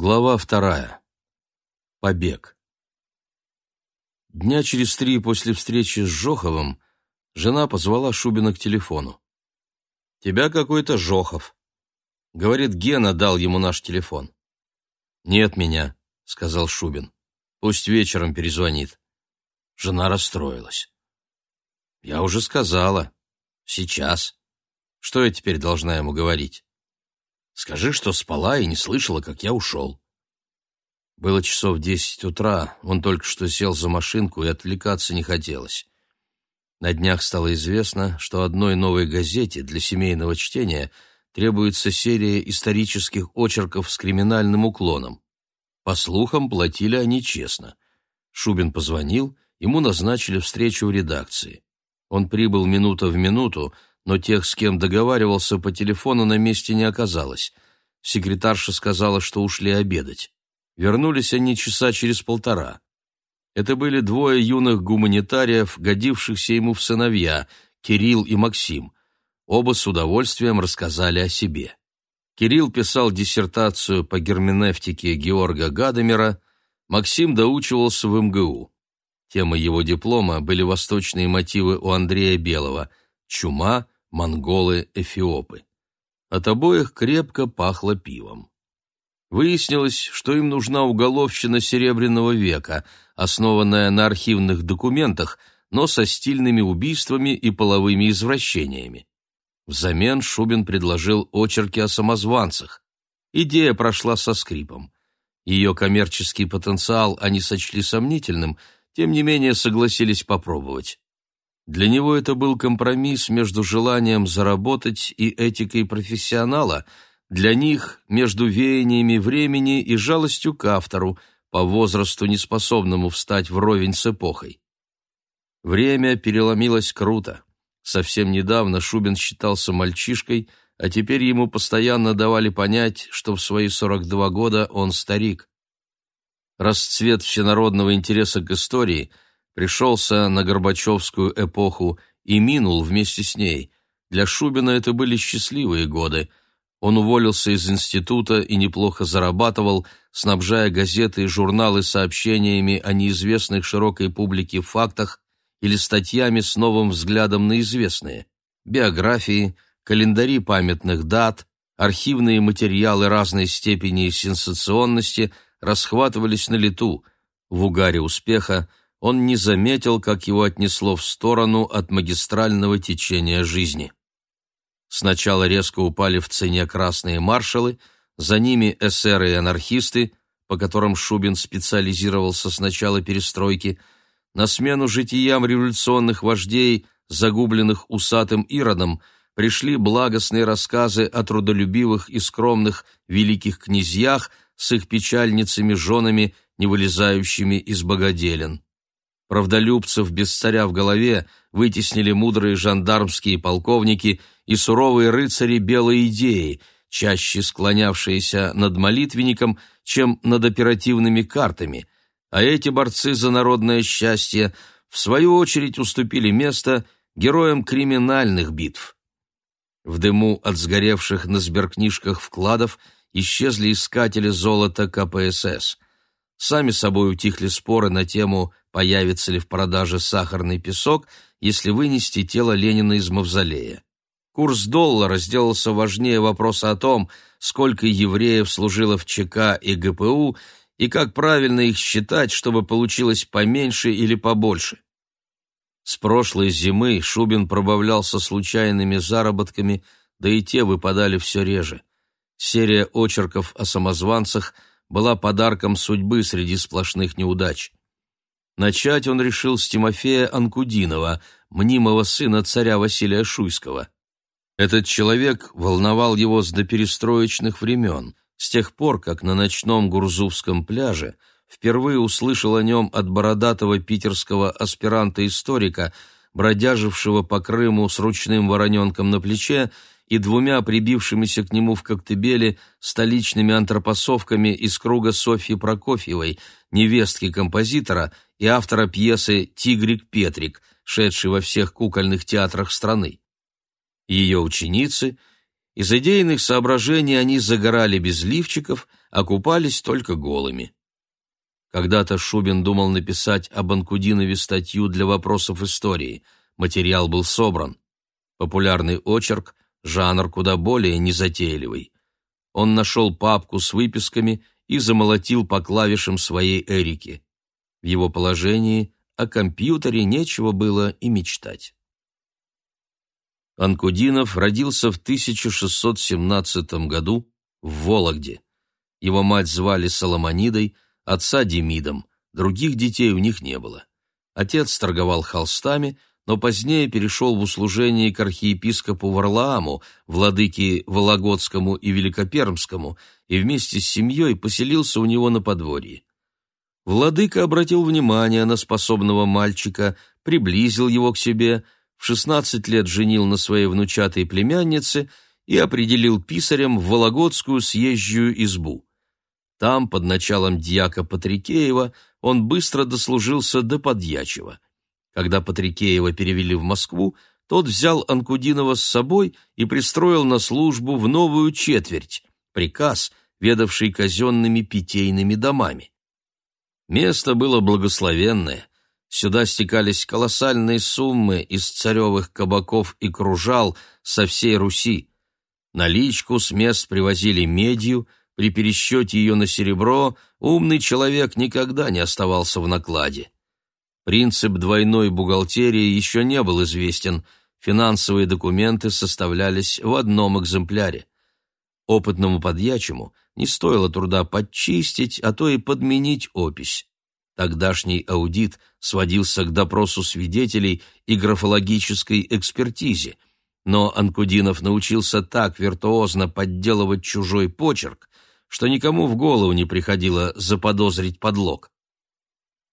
Глава вторая. Побег. Дня через три после встречи с Жоховым жена позвала Шубина к телефону. «Тебя какой-то Жохов». Говорит, Гена дал ему наш телефон. «Нет меня», — сказал Шубин. «Пусть вечером перезвонит». Жена расстроилась. «Я уже сказала. Сейчас. Что я теперь должна ему говорить?» Скажи, что спала и не слышала, как я ушел». Было часов десять утра, он только что сел за машинку, и отвлекаться не хотелось. На днях стало известно, что одной новой газете для семейного чтения требуется серия исторических очерков с криминальным уклоном. По слухам, платили они честно. Шубин позвонил, ему назначили встречу в редакции. Он прибыл минута в минуту, но тех, с кем договаривался по телефону, на месте не оказалось. Секретарша сказала, что ушли обедать. Вернулись они часа через полтора. Это были двое юных гуманитариев, годившихся ему в сыновья, Кирилл и Максим. Оба с удовольствием рассказали о себе. Кирилл писал диссертацию по герменевтике Георга Гадамера, Максим доучивался в МГУ. Темой его диплома были восточные мотивы у Андрея Белого – чума, монголы, эфиопы. От обоих крепко пахло пивом. Выяснилось, что им нужна уголовщина Серебряного века, основанная на архивных документах, но со стильными убийствами и половыми извращениями. Взамен Шубин предложил очерки о самозванцах. Идея прошла со скрипом. Ее коммерческий потенциал они сочли сомнительным, тем не менее согласились попробовать. Для него это был компромисс между желанием заработать и этикой профессионала, для них между веяниями времени и жалостью к автору, по возрасту неспособному встать вровень с эпохой. Время переломилось круто. Совсем недавно Шубин считался мальчишкой, а теперь ему постоянно давали понять, что в свои 42 года он старик. Расцвет всенародного интереса к истории – пришелся на Горбачевскую эпоху и минул вместе с ней. Для Шубина это были счастливые годы. Он уволился из института и неплохо зарабатывал, снабжая газеты и журналы сообщениями о неизвестных широкой публике фактах или статьями с новым взглядом на известные. Биографии, календари памятных дат, архивные материалы разной степени сенсационности расхватывались на лету. В угаре успеха он не заметил, как его отнесло в сторону от магистрального течения жизни. Сначала резко упали в цене красные маршалы, за ними эсеры и анархисты, по которым Шубин специализировался с начала перестройки, на смену житиям революционных вождей, загубленных усатым Иродом, пришли благостные рассказы о трудолюбивых и скромных великих князьях с их печальницами, женами, не вылезающими из богоделен. Правдолюбцев без царя в голове вытеснили мудрые жандармские полковники и суровые рыцари белой идеи, чаще склонявшиеся над молитвенником, чем над оперативными картами, а эти борцы за народное счастье в свою очередь уступили место героям криминальных битв. В дыму от сгоревших на сберкнижках вкладов исчезли искатели золота КПСС. Сами собой утихли споры на тему появится ли в продаже сахарный песок, если вынести тело Ленина из мавзолея. Курс доллара сделался важнее вопроса о том, сколько евреев служило в ЧК и ГПУ и как правильно их считать, чтобы получилось поменьше или побольше. С прошлой зимы Шубин пробавлялся случайными заработками, да и те выпадали все реже. Серия очерков о самозванцах была подарком судьбы среди сплошных неудач. Начать он решил с Тимофея Анкудинова, мнимого сына царя Василия Шуйского. Этот человек волновал его с доперестроечных времен, с тех пор, как на ночном Гурзувском пляже впервые услышал о нем от бородатого питерского аспиранта-историка, бродяжившего по Крыму с ручным вороненком на плече и двумя прибившимися к нему в Коктебеле столичными антропосовками из круга Софьи Прокофьевой, невестки композитора и автора пьесы «Тигрик Петрик», шедшей во всех кукольных театрах страны. Ее ученицы, из идейных соображений они загорали без лифчиков, окупались только голыми. Когда-то Шубин думал написать об Анкудинове статью для вопросов истории. Материал был собран. Популярный очерк, жанр куда более незатейливый. Он нашел папку с выписками и замолотил по клавишам своей Эрики. В его положении о компьютере нечего было и мечтать. Анкудинов родился в 1617 году в Вологде. Его мать звали Соломонидой, отца Демидом, других детей у них не было. Отец торговал холстами, но позднее перешел в услужение к архиепископу Варлааму, владыке Вологодскому и Великопермскому, и вместе с семьей поселился у него на подворье. Владыка обратил внимание на способного мальчика, приблизил его к себе – в 16 лет женил на своей внучатой племяннице и определил писарем в Вологодскую съезжую избу. Там, под началом дьяка Патрикеева, он быстро дослужился до Подьячева. Когда Патрикеева перевели в Москву, тот взял Анкудинова с собой и пристроил на службу в новую четверть, приказ, ведавший казенными питейными домами. Место было благословенное, Сюда стекались колоссальные суммы из царевых кабаков и кружал со всей Руси. Наличку с мест привозили медью, при пересчете ее на серебро умный человек никогда не оставался в накладе. Принцип двойной бухгалтерии еще не был известен, финансовые документы составлялись в одном экземпляре. Опытному подьячему не стоило труда подчистить, а то и подменить опись. Тогдашний аудит сводился к допросу свидетелей и графологической экспертизе, но Анкудинов научился так виртуозно подделывать чужой почерк, что никому в голову не приходило заподозрить подлог.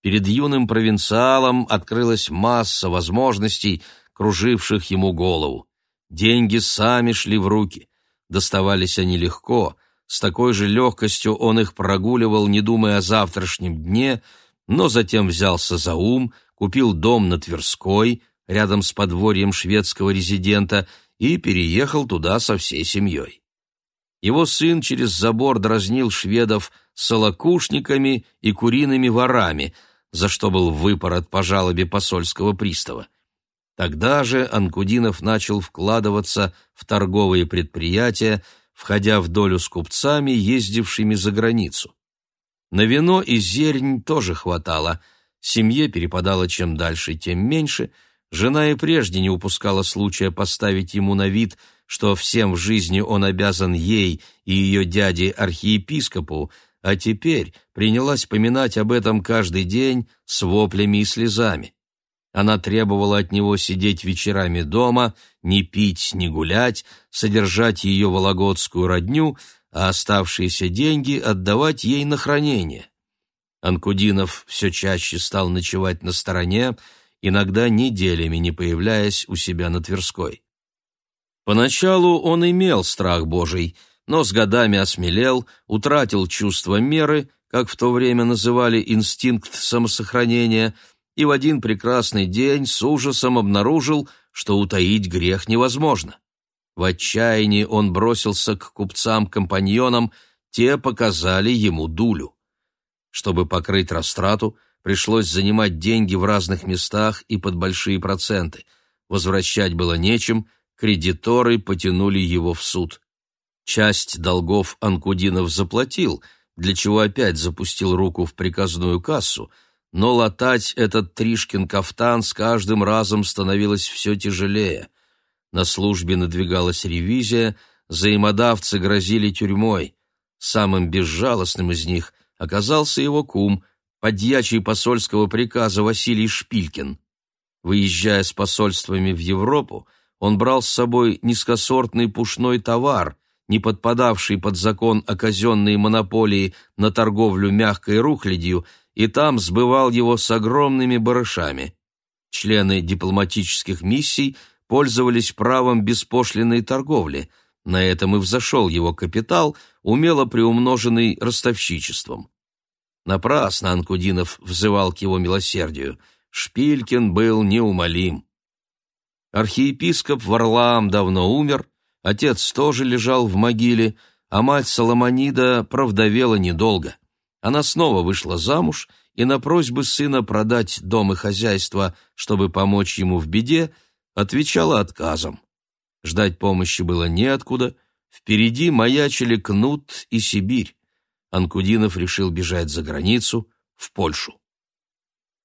Перед юным провинциалом открылась масса возможностей, круживших ему голову. Деньги сами шли в руки, доставались они легко, с такой же легкостью он их прогуливал, не думая о завтрашнем дне — но затем взялся за ум, купил дом на Тверской, рядом с подворьем шведского резидента, и переехал туда со всей семьей. Его сын через забор дразнил шведов солокушниками и куриными ворами, за что был выпорот по жалобе посольского пристава. Тогда же Анкудинов начал вкладываться в торговые предприятия, входя в долю с купцами, ездившими за границу. На вино и зернь тоже хватало. Семье перепадало чем дальше, тем меньше. Жена и прежде не упускала случая поставить ему на вид, что всем в жизни он обязан ей и ее дяде-архиепископу, а теперь принялась поминать об этом каждый день с воплями и слезами. Она требовала от него сидеть вечерами дома, не пить, не гулять, содержать ее вологодскую родню — а оставшиеся деньги отдавать ей на хранение. Анкудинов все чаще стал ночевать на стороне, иногда неделями не появляясь у себя на Тверской. Поначалу он имел страх Божий, но с годами осмелел, утратил чувство меры, как в то время называли инстинкт самосохранения, и в один прекрасный день с ужасом обнаружил, что утаить грех невозможно. В отчаянии он бросился к купцам-компаньонам, те показали ему дулю. Чтобы покрыть растрату, пришлось занимать деньги в разных местах и под большие проценты. Возвращать было нечем, кредиторы потянули его в суд. Часть долгов Анкудинов заплатил, для чего опять запустил руку в приказную кассу, но латать этот Тришкин кафтан с каждым разом становилось все тяжелее. На службе надвигалась ревизия, взаимодавцы грозили тюрьмой. Самым безжалостным из них оказался его кум, подьячий посольского приказа Василий Шпилькин. Выезжая с посольствами в Европу, он брал с собой низкосортный пушной товар, не подпадавший под закон о казенной монополии на торговлю мягкой рухлядью, и там сбывал его с огромными барышами. Члены дипломатических миссий – пользовались правом беспошлиной торговли. На этом и взошел его капитал, умело приумноженный ростовщичеством. Напрасно Анкудинов взывал к его милосердию. Шпилькин был неумолим. Архиепископ Варлаам давно умер, отец тоже лежал в могиле, а мать Соломонида провдовела недолго. Она снова вышла замуж и на просьбы сына продать дом и хозяйство, чтобы помочь ему в беде, отвечала отказом. Ждать помощи было неоткуда, впереди маячили Кнут и Сибирь. Анкудинов решил бежать за границу, в Польшу.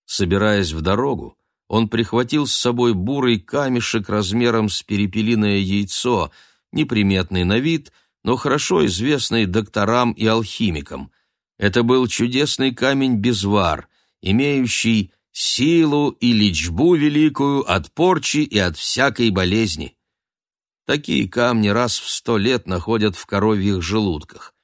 Собираясь в дорогу, он прихватил с собой бурый камешек размером с перепелиное яйцо, неприметный на вид, но хорошо известный докторам и алхимикам. Это был чудесный камень-безвар, имеющий силу и лечбу великую от порчи и от всякой болезни. Такие камни раз в сто лет находят в коровьих желудках.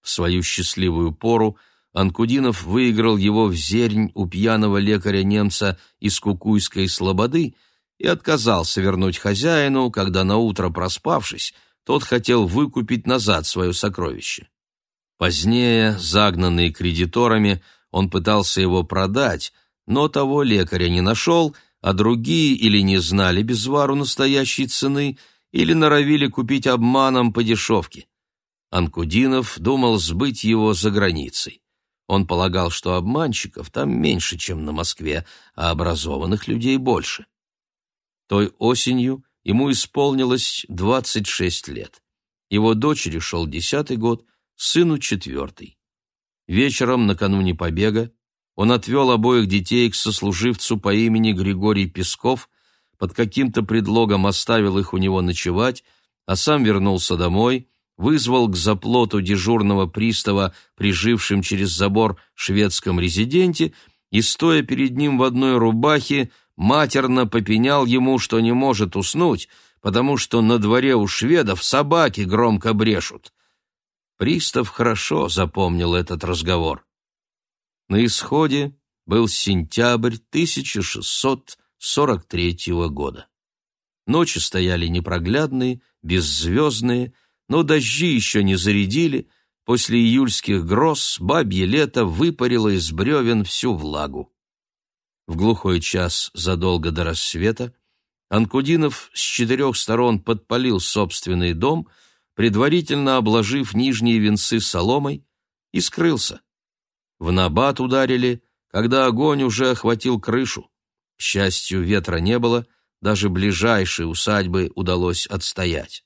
В свою счастливую пору Анкудинов выиграл его в зернь у пьяного лекаря-немца из Кукуйской слободы и отказался вернуть хозяину, когда наутро проспавшись, тот хотел выкупить назад свое сокровище. Позднее, загнанный кредиторами, он пытался его продать, но того лекаря не нашел, а другие или не знали безвару настоящей цены, или норовили купить обманом по дешевке. Анкудинов думал сбыть его за границей. Он полагал, что обманщиков там меньше, чем на Москве, а образованных людей больше. Той осенью ему исполнилось 26 лет. Его дочери шел десятый год, сыну четвертый. Вечером, накануне побега, он отвел обоих детей к сослуживцу по имени Григорий Песков, под каким-то предлогом оставил их у него ночевать, а сам вернулся домой вызвал к заплоту дежурного пристава, прижившим через забор шведском резиденте, и, стоя перед ним в одной рубахе, матерно попенял ему, что не может уснуть, потому что на дворе у шведов собаки громко брешут. Пристав хорошо запомнил этот разговор. На исходе был сентябрь 1643 года. Ночи стояли непроглядные, беззвездные, но дожди еще не зарядили, после июльских гроз бабье лето выпарило из бревен всю влагу. В глухой час задолго до рассвета Анкудинов с четырех сторон подпалил собственный дом, предварительно обложив нижние венцы соломой, и скрылся. В набат ударили, когда огонь уже охватил крышу. К счастью, ветра не было, даже ближайшей усадьбы удалось отстоять.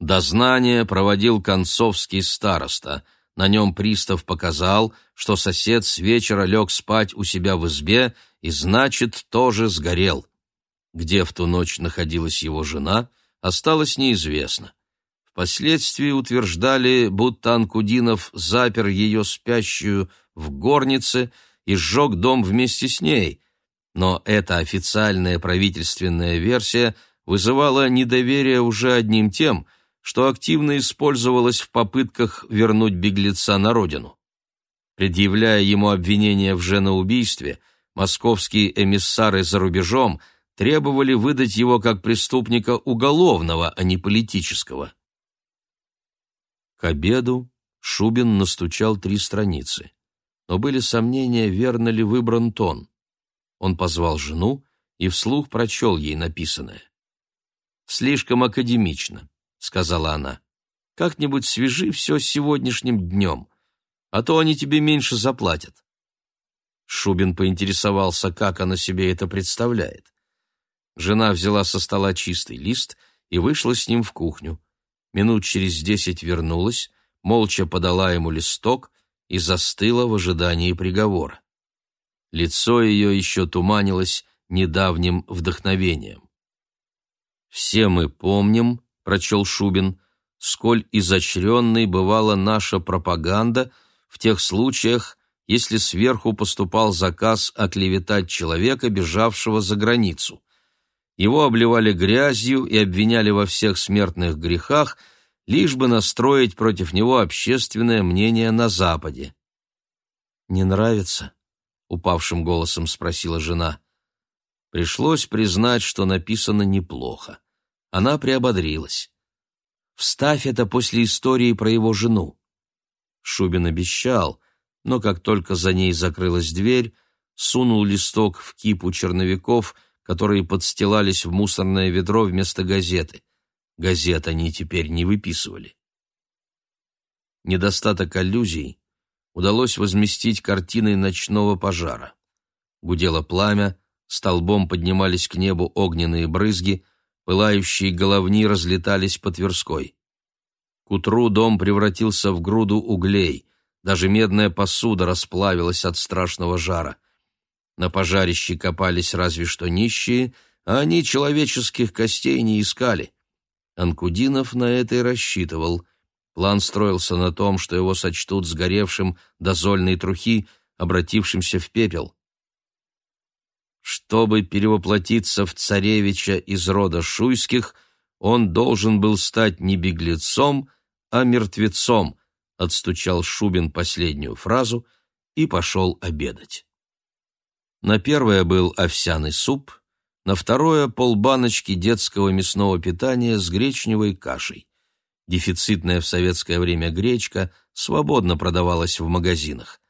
Дознание проводил концовский староста. На нем пристав показал, что сосед с вечера лег спать у себя в избе и, значит, тоже сгорел. Где в ту ночь находилась его жена, осталось неизвестно. Впоследствии утверждали, будто Анкудинов запер ее спящую в горнице и сжег дом вместе с ней, но эта официальная правительственная версия вызывала недоверие уже одним тем – что активно использовалось в попытках вернуть беглеца на родину. Предъявляя ему обвинение в женоубийстве, московские эмиссары за рубежом требовали выдать его как преступника уголовного, а не политического. К обеду Шубин настучал три страницы, но были сомнения, верно ли выбран тон. Он позвал жену и вслух прочел ей написанное. Слишком академично. — сказала она. «Как-нибудь свяжи все с сегодняшним днем, а то они тебе меньше заплатят». Шубин поинтересовался, как она себе это представляет. Жена взяла со стола чистый лист и вышла с ним в кухню. Минут через десять вернулась, молча подала ему листок и застыла в ожидании приговора. Лицо ее еще туманилось недавним вдохновением. «Все мы помним», прочел Шубин, сколь изощренной бывала наша пропаганда в тех случаях, если сверху поступал заказ оклеветать человека, бежавшего за границу. Его обливали грязью и обвиняли во всех смертных грехах, лишь бы настроить против него общественное мнение на Западе. «Не нравится?» — упавшим голосом спросила жена. Пришлось признать, что написано неплохо. Она приободрилась. «Вставь это после истории про его жену». Шубин обещал, но как только за ней закрылась дверь, сунул листок в кипу черновиков, которые подстилались в мусорное ведро вместо газеты. Газет они теперь не выписывали. недостаток аллюзий удалось возместить картиной ночного пожара. Гудело пламя, столбом поднимались к небу огненные брызги, пылающие головни разлетались по Тверской. К утру дом превратился в груду углей, даже медная посуда расплавилась от страшного жара. На пожарище копались разве что нищие, а они человеческих костей не искали. Анкудинов на это и рассчитывал. План строился на том, что его сочтут сгоревшим до зольной трухи, обратившимся в пепел. Чтобы перевоплотиться в царевича из рода шуйских, он должен был стать не беглецом, а мертвецом, отстучал Шубин последнюю фразу и пошел обедать. На первое был овсяный суп, на второе — полбаночки детского мясного питания с гречневой кашей. Дефицитная в советское время гречка свободно продавалась в магазинах.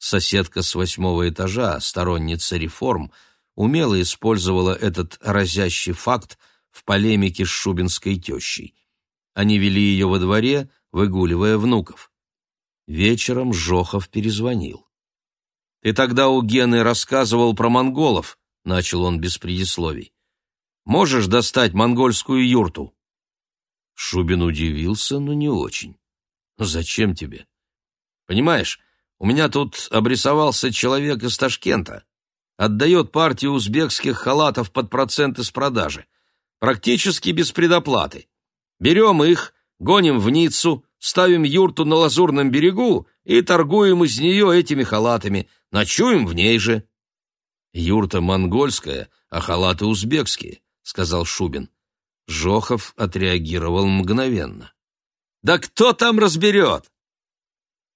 Соседка с восьмого этажа, сторонница реформ, умело использовала этот разящий факт в полемике с шубинской тещей. Они вели ее во дворе, выгуливая внуков. Вечером Жохов перезвонил. «Ты тогда у Гены рассказывал про монголов», — начал он без предисловий. «Можешь достать монгольскую юрту?» Шубин удивился, но не очень. «Зачем тебе?» «Понимаешь, у меня тут обрисовался человек из Ташкента. Отдает партию узбекских халатов под проценты с продажи. Практически без предоплаты. Берем их, гоним в Ниццу, ставим юрту на Лазурном берегу и торгуем из нее этими халатами, ночуем в ней же. Юрта монгольская, а халаты узбекские, сказал Шубин. Жохов отреагировал мгновенно. Да кто там разберет?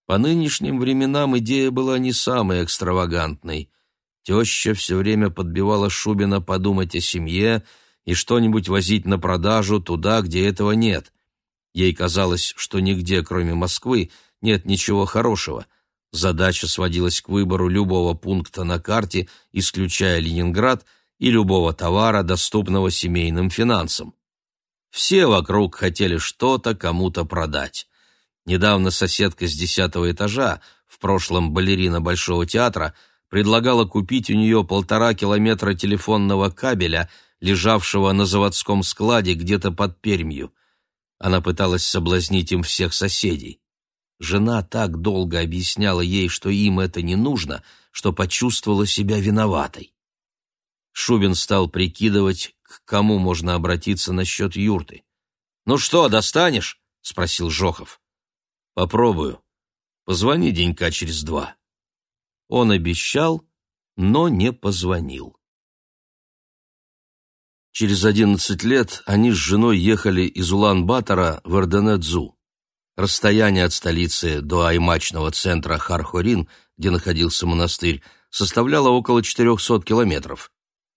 По нынешним временам идея была не самой экстравагантной. Теща все время подбивала Шубина подумать о семье и что-нибудь возить на продажу туда, где этого нет. Ей казалось, что нигде, кроме Москвы, нет ничего хорошего. Задача сводилась к выбору любого пункта на карте, исключая Ленинград, и любого товара, доступного семейным финансам. Все вокруг хотели что-то кому-то продать. Недавно соседка с десятого этажа, в прошлом балерина Большого театра, предлагала купить у нее полтора километра телефонного кабеля, лежавшего на заводском складе где-то под Пермью. Она пыталась соблазнить им всех соседей. Жена так долго объясняла ей, что им это не нужно, что почувствовала себя виноватой. Шубин стал прикидывать, к кому можно обратиться насчет юрты. «Ну что, достанешь?» — спросил Жохов. «Попробую. Позвони денька через два». Он обещал, но не позвонил. Через одиннадцать лет они с женой ехали из Улан-Батора в Эрденедзу. Расстояние от столицы до аймачного центра Хархорин, где находился монастырь, составляло около 400 километров.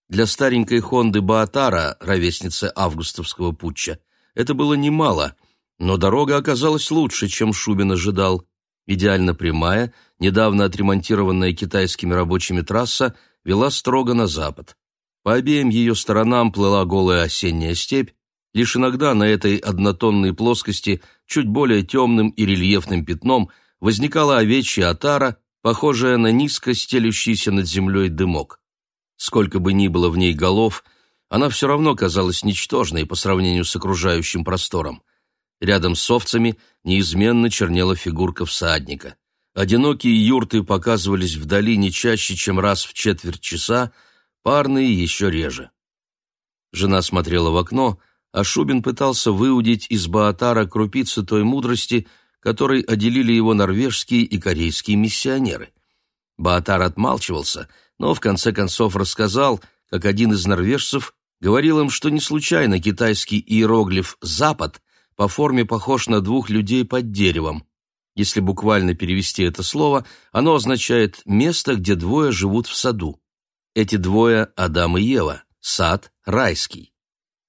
Для старенькой Хонды Баатара, ровесницы августовского путча, это было немало, но дорога оказалась лучше, чем Шубин ожидал. Идеально прямая, недавно отремонтированная китайскими рабочими трасса вела строго на запад. По обеим ее сторонам плыла голая осенняя степь, лишь иногда на этой однотонной плоскости чуть более темным и рельефным пятном возникала овечья отара, похожая на низко стелющийся над землей дымок. Сколько бы ни было в ней голов, она все равно казалась ничтожной по сравнению с окружающим простором. Рядом с овцами неизменно чернела фигурка всадника. Одинокие юрты показывались вдали не чаще, чем раз в четверть часа, парные еще реже. Жена смотрела в окно, а Шубин пытался выудить из Баатара крупицы той мудрости, которой отделили его норвежские и корейские миссионеры. Баатар отмалчивался, но в конце концов рассказал, как один из норвежцев говорил им, что не случайно китайский иероглиф «Запад» по форме похож на двух людей под деревом. Если буквально перевести это слово, оно означает «место, где двое живут в саду». Эти двое — Адам и Ева, сад райский.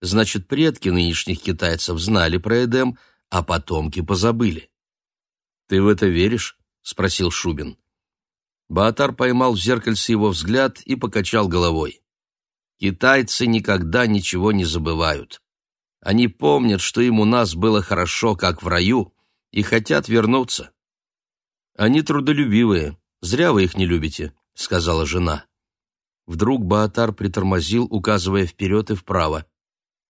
Значит, предки нынешних китайцев знали про Эдем, а потомки позабыли. «Ты в это веришь?» — спросил Шубин. Баатар поймал в зеркальце его взгляд и покачал головой. «Китайцы никогда ничего не забывают. Они помнят, что им у нас было хорошо, как в раю, и хотят вернуться. Они трудолюбивые, зря вы их не любите, сказала жена. Вдруг Баатар притормозил, указывая вперед и вправо.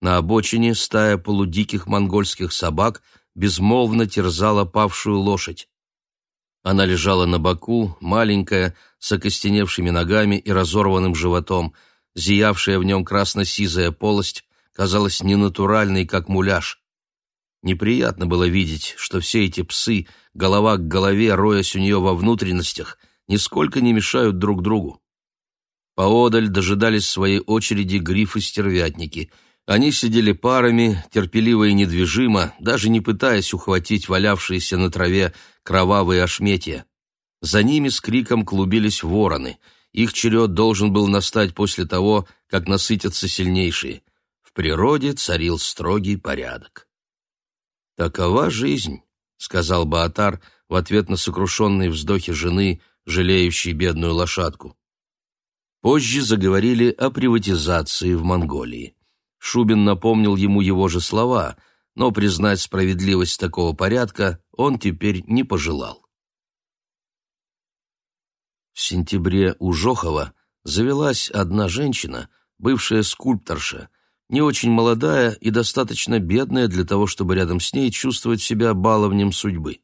На обочине стая полудиких монгольских собак безмолвно терзала павшую лошадь. Она лежала на боку, маленькая, с окостеневшими ногами и разорванным животом. Зиявшая в нем красно-сизая полость казалась ненатуральной, как муляж. Неприятно было видеть, что все эти псы, голова к голове, роясь у нее во внутренностях, нисколько не мешают друг другу. Поодаль дожидались своей очереди грифы-стервятники. Они сидели парами, терпеливо и недвижимо, даже не пытаясь ухватить валявшиеся на траве кровавые ошметья. За ними с криком клубились вороны. Их черед должен был настать после того, как насытятся сильнейшие. Природе царил строгий порядок. «Такова жизнь», — сказал Баатар в ответ на сокрушенные вздохи жены, жалеющей бедную лошадку. Позже заговорили о приватизации в Монголии. Шубин напомнил ему его же слова, но признать справедливость такого порядка он теперь не пожелал. В сентябре у Жохова завелась одна женщина, бывшая скульпторша, не очень молодая и достаточно бедная для того, чтобы рядом с ней чувствовать себя баловнем судьбы.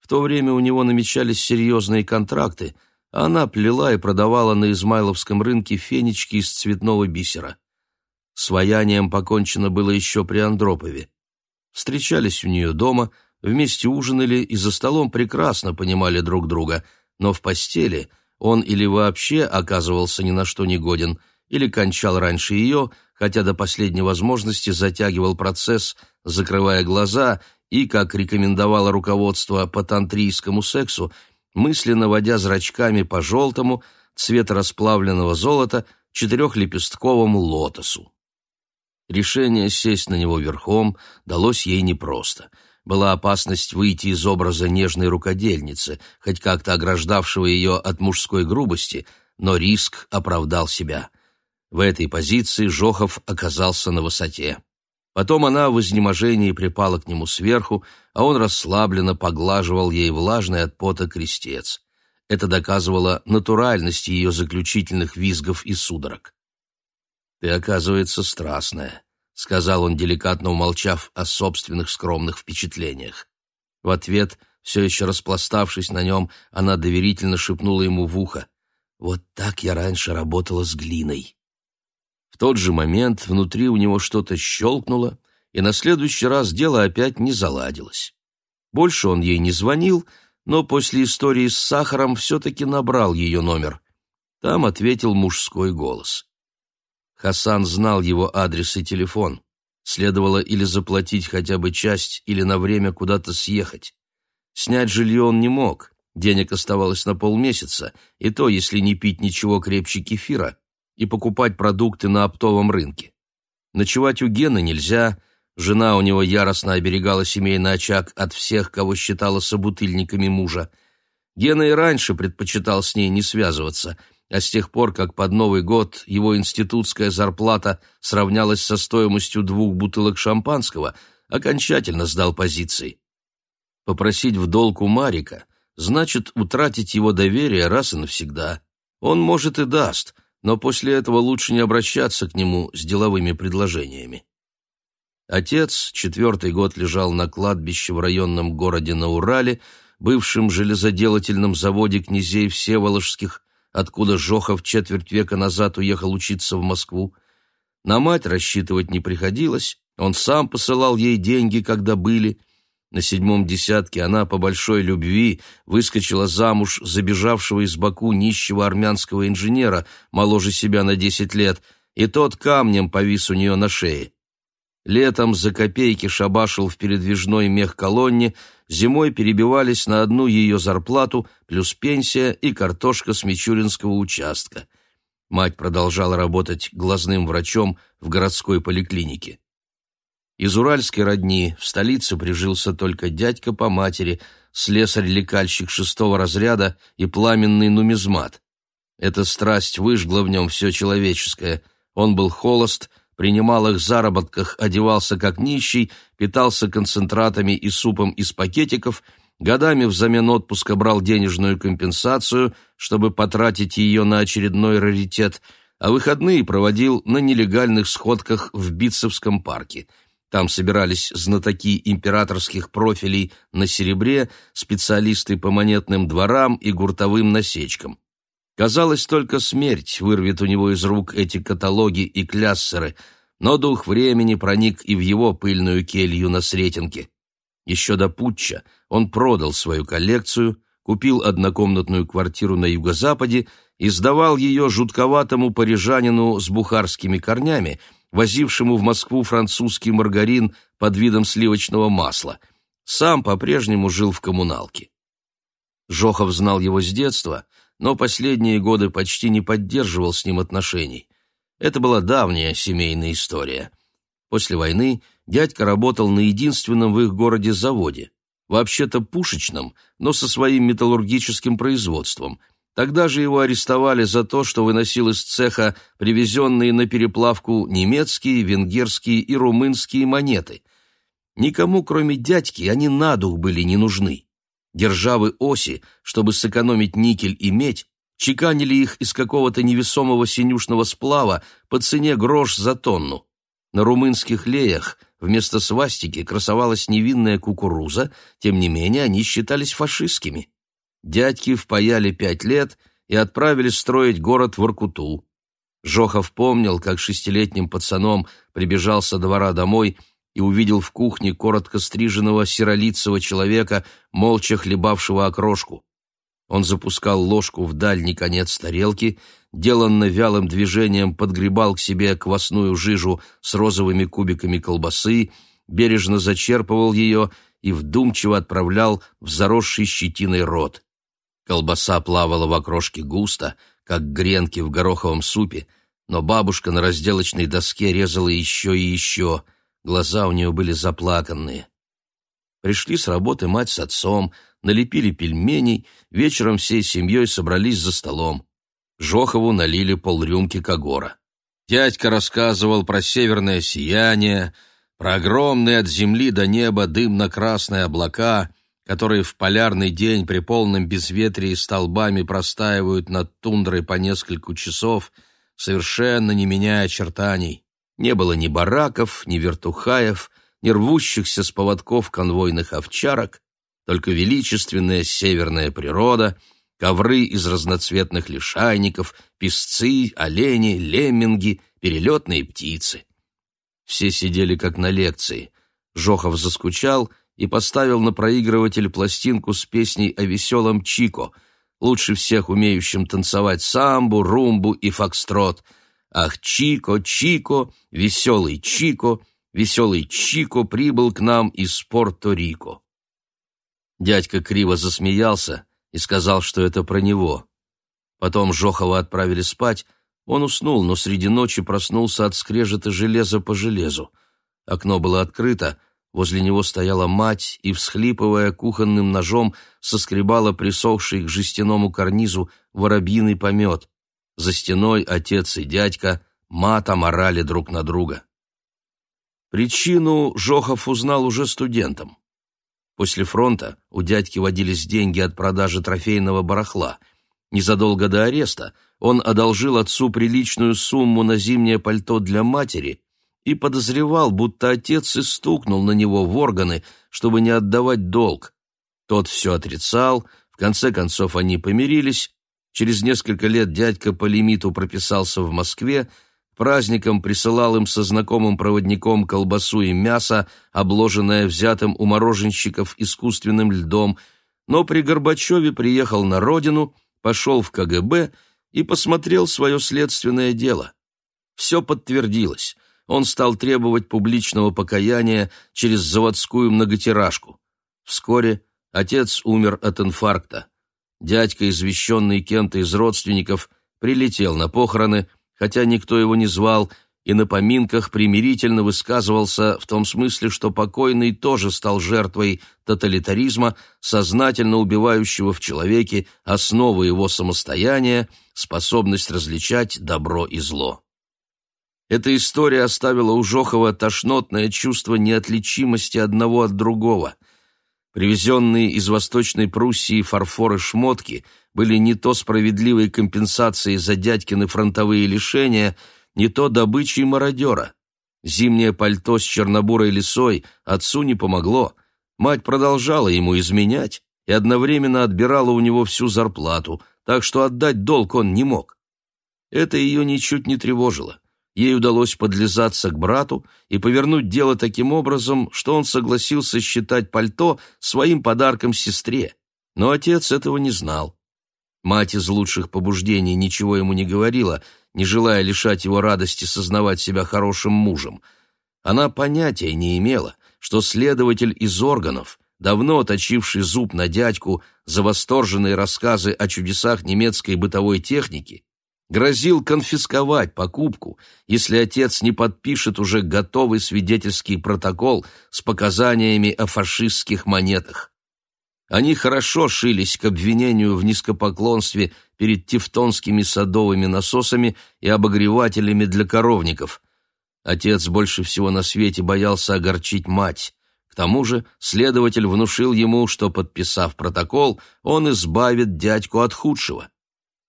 В то время у него намечались серьезные контракты, а она плела и продавала на Измайловском рынке фенечки из цветного бисера. С ваянием покончено было еще при Андропове. Встречались у нее дома, вместе ужинали и за столом прекрасно понимали друг друга – но в постели он или вообще оказывался ни на что не годен, или кончал раньше ее, хотя до последней возможности затягивал процесс, закрывая глаза и, как рекомендовало руководство по тантрийскому сексу, мысленно водя зрачками по желтому, цвета расплавленного золота, четырехлепестковому лотосу. Решение сесть на него верхом далось ей непросто — была опасность выйти из образа нежной рукодельницы, хоть как-то ограждавшего ее от мужской грубости, но риск оправдал себя. В этой позиции Жохов оказался на высоте. Потом она в изнеможении припала к нему сверху, а он расслабленно поглаживал ей влажный от пота крестец. Это доказывало натуральность ее заключительных визгов и судорог. «Ты, оказывается, страстная», — сказал он, деликатно умолчав о собственных скромных впечатлениях. В ответ, все еще распластавшись на нем, она доверительно шепнула ему в ухо. «Вот так я раньше работала с глиной». В тот же момент внутри у него что-то щелкнуло, и на следующий раз дело опять не заладилось. Больше он ей не звонил, но после истории с сахаром все-таки набрал ее номер. Там ответил мужской голос. Хасан знал его адрес и телефон. Следовало или заплатить хотя бы часть, или на время куда-то съехать. Снять жилье он не мог, денег оставалось на полмесяца, и то, если не пить ничего крепче кефира, и покупать продукты на оптовом рынке. Ночевать у Гены нельзя, жена у него яростно оберегала семейный очаг от всех, кого считала собутыльниками мужа. Гена и раньше предпочитал с ней не связываться — а с тех пор, как под Новый год его институтская зарплата сравнялась со стоимостью двух бутылок шампанского, окончательно сдал позиции. Попросить в долг у Марика значит утратить его доверие раз и навсегда. Он, может, и даст, но после этого лучше не обращаться к нему с деловыми предложениями. Отец четвертый год лежал на кладбище в районном городе на Урале, бывшем железоделательном заводе князей Всеволожских, откуда Жохов четверть века назад уехал учиться в Москву. На мать рассчитывать не приходилось, он сам посылал ей деньги, когда были. На седьмом десятке она по большой любви выскочила замуж забежавшего из Баку нищего армянского инженера, моложе себя на десять лет, и тот камнем повис у нее на шее. Летом за копейки шабашил в передвижной мех-колонне, зимой перебивались на одну ее зарплату, плюс пенсия и картошка с Мичуринского участка. Мать продолжала работать глазным врачом в городской поликлинике. Из уральской родни в столице прижился только дядька по матери, слесарь-лекальщик шестого разряда и пламенный нумизмат. Эта страсть выжгла в нем все человеческое. Он был холост, при немалых заработках одевался как нищий, питался концентратами и супом из пакетиков, годами взамен отпуска брал денежную компенсацию, чтобы потратить ее на очередной раритет, а выходные проводил на нелегальных сходках в Битцевском парке. Там собирались знатоки императорских профилей на серебре, специалисты по монетным дворам и гуртовым насечкам. Казалось, только смерть вырвет у него из рук эти каталоги и кляссеры, но дух времени проник и в его пыльную келью на Сретенке. Еще до путча он продал свою коллекцию, купил однокомнатную квартиру на юго-западе и сдавал ее жутковатому парижанину с бухарскими корнями, возившему в Москву французский маргарин под видом сливочного масла. Сам по-прежнему жил в коммуналке. Жохов знал его с детства — но последние годы почти не поддерживал с ним отношений. Это была давняя семейная история. После войны дядька работал на единственном в их городе заводе, вообще-то пушечном, но со своим металлургическим производством. Тогда же его арестовали за то, что выносил из цеха привезенные на переплавку немецкие, венгерские и румынские монеты. Никому, кроме дядьки, они на дух были не нужны. Державы оси, чтобы сэкономить никель и медь, чеканили их из какого-то невесомого синюшного сплава по цене грош за тонну. На румынских леях вместо свастики красовалась невинная кукуруза, тем не менее они считались фашистскими. Дядьки впаяли пять лет и отправили строить город Воркуту. Жохов помнил, как шестилетним пацаном прибежал со двора домой и увидел в кухне коротко стриженного серолицего человека, молча хлебавшего окрошку. Он запускал ложку в дальний конец тарелки, деланно вялым движением подгребал к себе квасную жижу с розовыми кубиками колбасы, бережно зачерпывал ее и вдумчиво отправлял в заросший щетиной рот. Колбаса плавала в окрошке густо, как гренки в гороховом супе, но бабушка на разделочной доске резала еще и еще — Глаза у нее были заплаканные. Пришли с работы мать с отцом, налепили пельменей, вечером всей семьей собрались за столом. Жохову налили полрюмки Кагора. Дядька рассказывал про северное сияние, про огромные от земли до неба дымно-красные облака, которые в полярный день при полном безветрии столбами простаивают над тундрой по несколько часов, совершенно не меняя очертаний. Не было ни бараков, ни вертухаев, ни рвущихся с поводков конвойных овчарок, только величественная северная природа, ковры из разноцветных лишайников, песцы, олени, лемминги, перелетные птицы. Все сидели как на лекции. Жохов заскучал и поставил на проигрыватель пластинку с песней о веселом Чико, лучше всех умеющим танцевать самбу, румбу и фокстрот — Ах, Чико, Чико, веселый Чико, веселый Чико прибыл к нам из Порто-Рико. Дядька криво засмеялся и сказал, что это про него. Потом Жохова отправили спать, он уснул, но среди ночи проснулся от скрежета железа по железу. Окно было открыто, возле него стояла мать и, всхлипывая кухонным ножом, соскребала присохший к жестяному карнизу воробьиный помет. За стеной отец и дядька матом орали друг на друга. Причину Жохов узнал уже студентом. После фронта у дядьки водились деньги от продажи трофейного барахла. Незадолго до ареста он одолжил отцу приличную сумму на зимнее пальто для матери и подозревал, будто отец и стукнул на него в органы, чтобы не отдавать долг. Тот все отрицал, в конце концов они помирились, Через несколько лет дядька по лимиту прописался в Москве, праздником присылал им со знакомым проводником колбасу и мясо, обложенное взятым у мороженщиков искусственным льдом, но при Горбачеве приехал на родину, пошел в КГБ и посмотрел свое следственное дело. Все подтвердилось. Он стал требовать публичного покаяния через заводскую многотиражку. Вскоре отец умер от инфаркта. Дядька, извещенный кем-то из родственников, прилетел на похороны, хотя никто его не звал, и на поминках примирительно высказывался в том смысле, что покойный тоже стал жертвой тоталитаризма, сознательно убивающего в человеке основу его самостояния, способность различать добро и зло. Эта история оставила у Жохова тошнотное чувство неотличимости одного от другого. Привезенные из Восточной Пруссии фарфоры-шмотки были не то справедливой компенсацией за дядькины фронтовые лишения, не то добычей мародера. Зимнее пальто с чернобурой лисой отцу не помогло. Мать продолжала ему изменять и одновременно отбирала у него всю зарплату, так что отдать долг он не мог. Это ее ничуть не тревожило. Ей удалось подлизаться к брату и повернуть дело таким образом, что он согласился считать пальто своим подарком сестре. Но отец этого не знал. Мать из лучших побуждений ничего ему не говорила, не желая лишать его радости сознавать себя хорошим мужем. Она понятия не имела, что следователь из органов, давно точивший зуб на дядьку за восторженные рассказы о чудесах немецкой бытовой техники, грозил конфисковать покупку, если отец не подпишет уже готовый свидетельский протокол с показаниями о фашистских монетах. Они хорошо шились к обвинению в низкопоклонстве перед тевтонскими садовыми насосами и обогревателями для коровников. Отец больше всего на свете боялся огорчить мать. К тому же следователь внушил ему, что, подписав протокол, он избавит дядьку от худшего.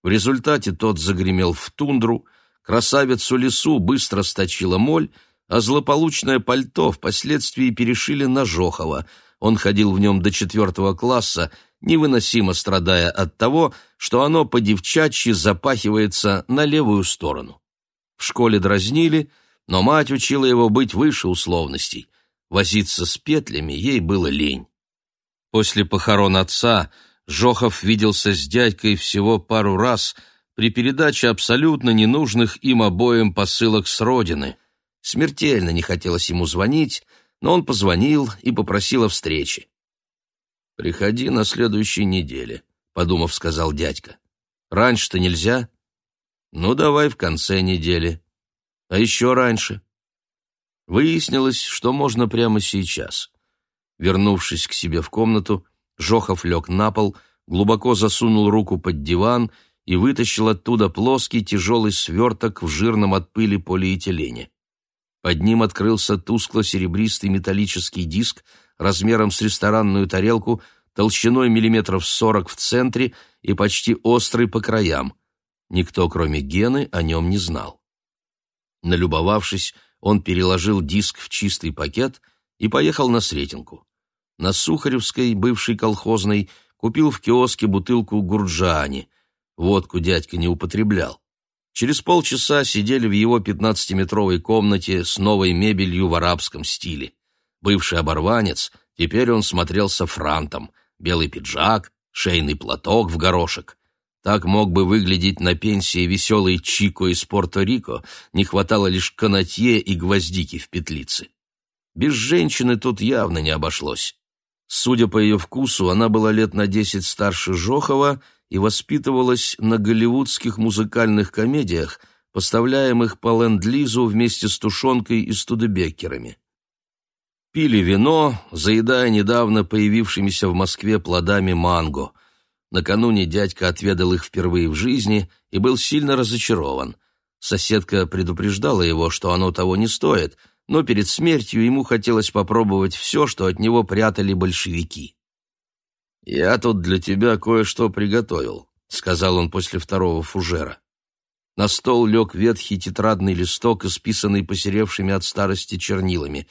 В результате тот загремел в тундру, красавицу лесу быстро сточила моль, а злополучное пальто впоследствии перешили на Жохова. Он ходил в нем до четвертого класса, невыносимо страдая от того, что оно по-девчачьи запахивается на левую сторону. В школе дразнили, но мать учила его быть выше условностей. Возиться с петлями ей было лень. После похорон отца Жохов виделся с дядькой всего пару раз при передаче абсолютно ненужных им обоим посылок с родины. Смертельно не хотелось ему звонить, но он позвонил и попросил о встрече. «Приходи на следующей неделе», — подумав, сказал дядька. «Раньше-то нельзя?» «Ну, давай в конце недели. А еще раньше?» Выяснилось, что можно прямо сейчас. Вернувшись к себе в комнату, Жохов лег на пол, глубоко засунул руку под диван и вытащил оттуда плоский тяжелый сверток в жирном от пыли полиэтилене. Под ним открылся тускло-серебристый металлический диск размером с ресторанную тарелку, толщиной миллиметров сорок в центре и почти острый по краям. Никто, кроме Гены, о нем не знал. Налюбовавшись, он переложил диск в чистый пакет и поехал на Сретенку на Сухаревской, бывшей колхозной, купил в киоске бутылку гурджани. Водку дядька не употреблял. Через полчаса сидели в его пятнадцатиметровой комнате с новой мебелью в арабском стиле. Бывший оборванец, теперь он смотрелся франтом. Белый пиджак, шейный платок в горошек. Так мог бы выглядеть на пенсии веселый Чико из Порто-Рико, не хватало лишь канатье и гвоздики в петлице. Без женщины тут явно не обошлось. Судя по ее вкусу, она была лет на десять старше Жохова и воспитывалась на голливудских музыкальных комедиях, поставляемых по ленд-лизу вместе с тушенкой и студебеккерами. Пили вино, заедая недавно появившимися в Москве плодами манго. Накануне дядька отведал их впервые в жизни и был сильно разочарован. Соседка предупреждала его, что оно того не стоит — но перед смертью ему хотелось попробовать все, что от него прятали большевики. «Я тут для тебя кое-что приготовил», — сказал он после второго фужера. На стол лег ветхий тетрадный листок, исписанный посеревшими от старости чернилами.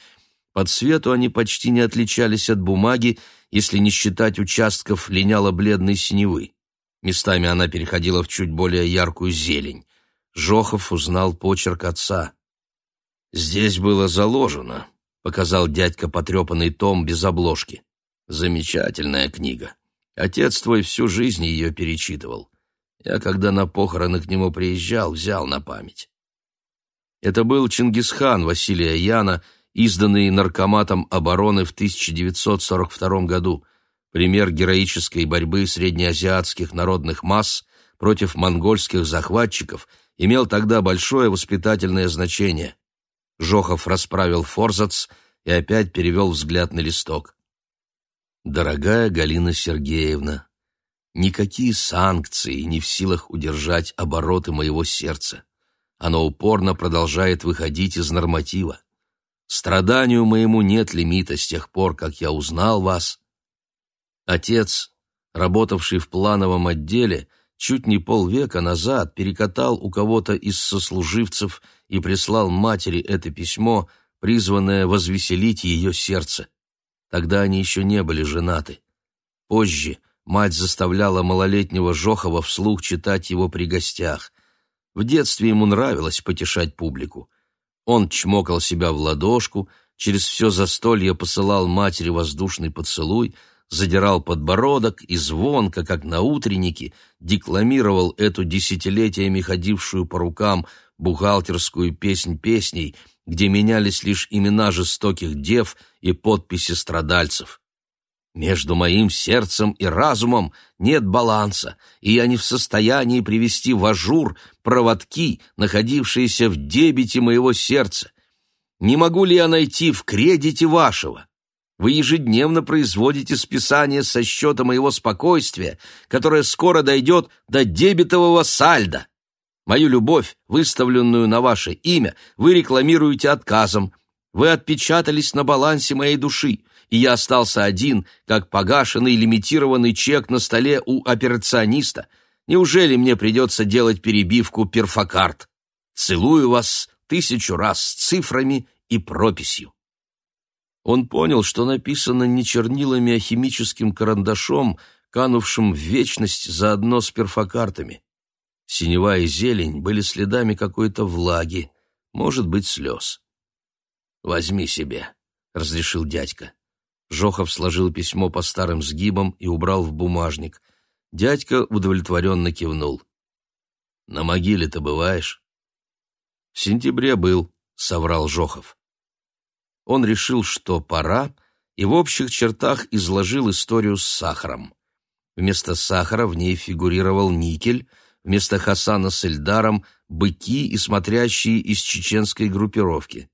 По цвету они почти не отличались от бумаги, если не считать участков линяло-бледной синевы. Местами она переходила в чуть более яркую зелень. Жохов узнал почерк отца. «Здесь было заложено», — показал дядька потрепанный том без обложки. «Замечательная книга. Отец твой всю жизнь ее перечитывал. Я, когда на похороны к нему приезжал, взял на память». Это был Чингисхан Василия Яна, изданный наркоматом обороны в 1942 году, пример героической борьбы среднеазиатских народных масс против монгольских захватчиков, имел тогда большое воспитательное значение. Жохов расправил форзац и опять перевел взгляд на листок. «Дорогая Галина Сергеевна, никакие санкции не в силах удержать обороты моего сердца. оно упорно продолжает выходить из норматива. Страданию моему нет лимита с тех пор, как я узнал вас. Отец, работавший в плановом отделе, чуть не полвека назад перекатал у кого-то из сослуживцев и прислал матери это письмо, призванное возвеселить ее сердце. Тогда они еще не были женаты. Позже мать заставляла малолетнего Жохова вслух читать его при гостях. В детстве ему нравилось потешать публику. Он чмокал себя в ладошку, через все застолье посылал матери воздушный поцелуй, задирал подбородок и звонко, как на утреннике, декламировал эту десятилетиями ходившую по рукам бухгалтерскую песнь песней, где менялись лишь имена жестоких дев и подписи страдальцев. Между моим сердцем и разумом нет баланса, и я не в состоянии привести в ажур проводки, находившиеся в дебете моего сердца. Не могу ли я найти в кредите вашего? Вы ежедневно производите списание со счета моего спокойствия, которое скоро дойдет до дебетового сальдо. Мою любовь, выставленную на ваше имя, вы рекламируете отказом. Вы отпечатались на балансе моей души, и я остался один, как погашенный лимитированный чек на столе у операциониста. Неужели мне придется делать перебивку перфокарт? Целую вас тысячу раз с цифрами и прописью. Он понял, что написано не чернилами, а химическим карандашом, канувшим в вечность заодно с перфокартами. Синева и зелень были следами какой-то влаги, может быть, слез. «Возьми себе», — разрешил дядька. Жохов сложил письмо по старым сгибам и убрал в бумажник. Дядька удовлетворенно кивнул. «На могиле ты бываешь?» «В сентябре был», — соврал Жохов он решил, что пора, и в общих чертах изложил историю с сахаром. Вместо сахара в ней фигурировал никель, вместо Хасана с Эльдаром — быки и смотрящие из чеченской группировки.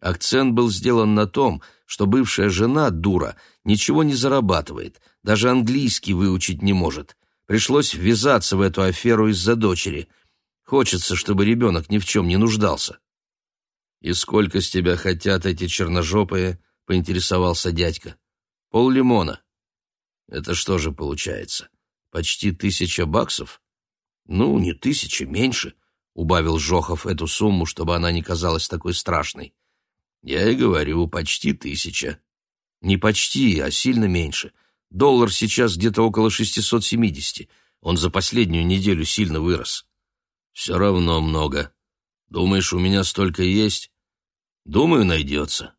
Акцент был сделан на том, что бывшая жена, дура, ничего не зарабатывает, даже английский выучить не может. Пришлось ввязаться в эту аферу из-за дочери. Хочется, чтобы ребенок ни в чем не нуждался. «И сколько с тебя хотят эти черножопые?» — поинтересовался дядька. «Пол лимона». «Это что же получается? Почти тысяча баксов?» «Ну, не тысяча, меньше», — убавил Жохов эту сумму, чтобы она не казалась такой страшной. «Я и говорю, почти тысяча». «Не почти, а сильно меньше. Доллар сейчас где-то около 670. Он за последнюю неделю сильно вырос». «Все равно много. Думаешь, у меня столько есть?» Думаю, найдется.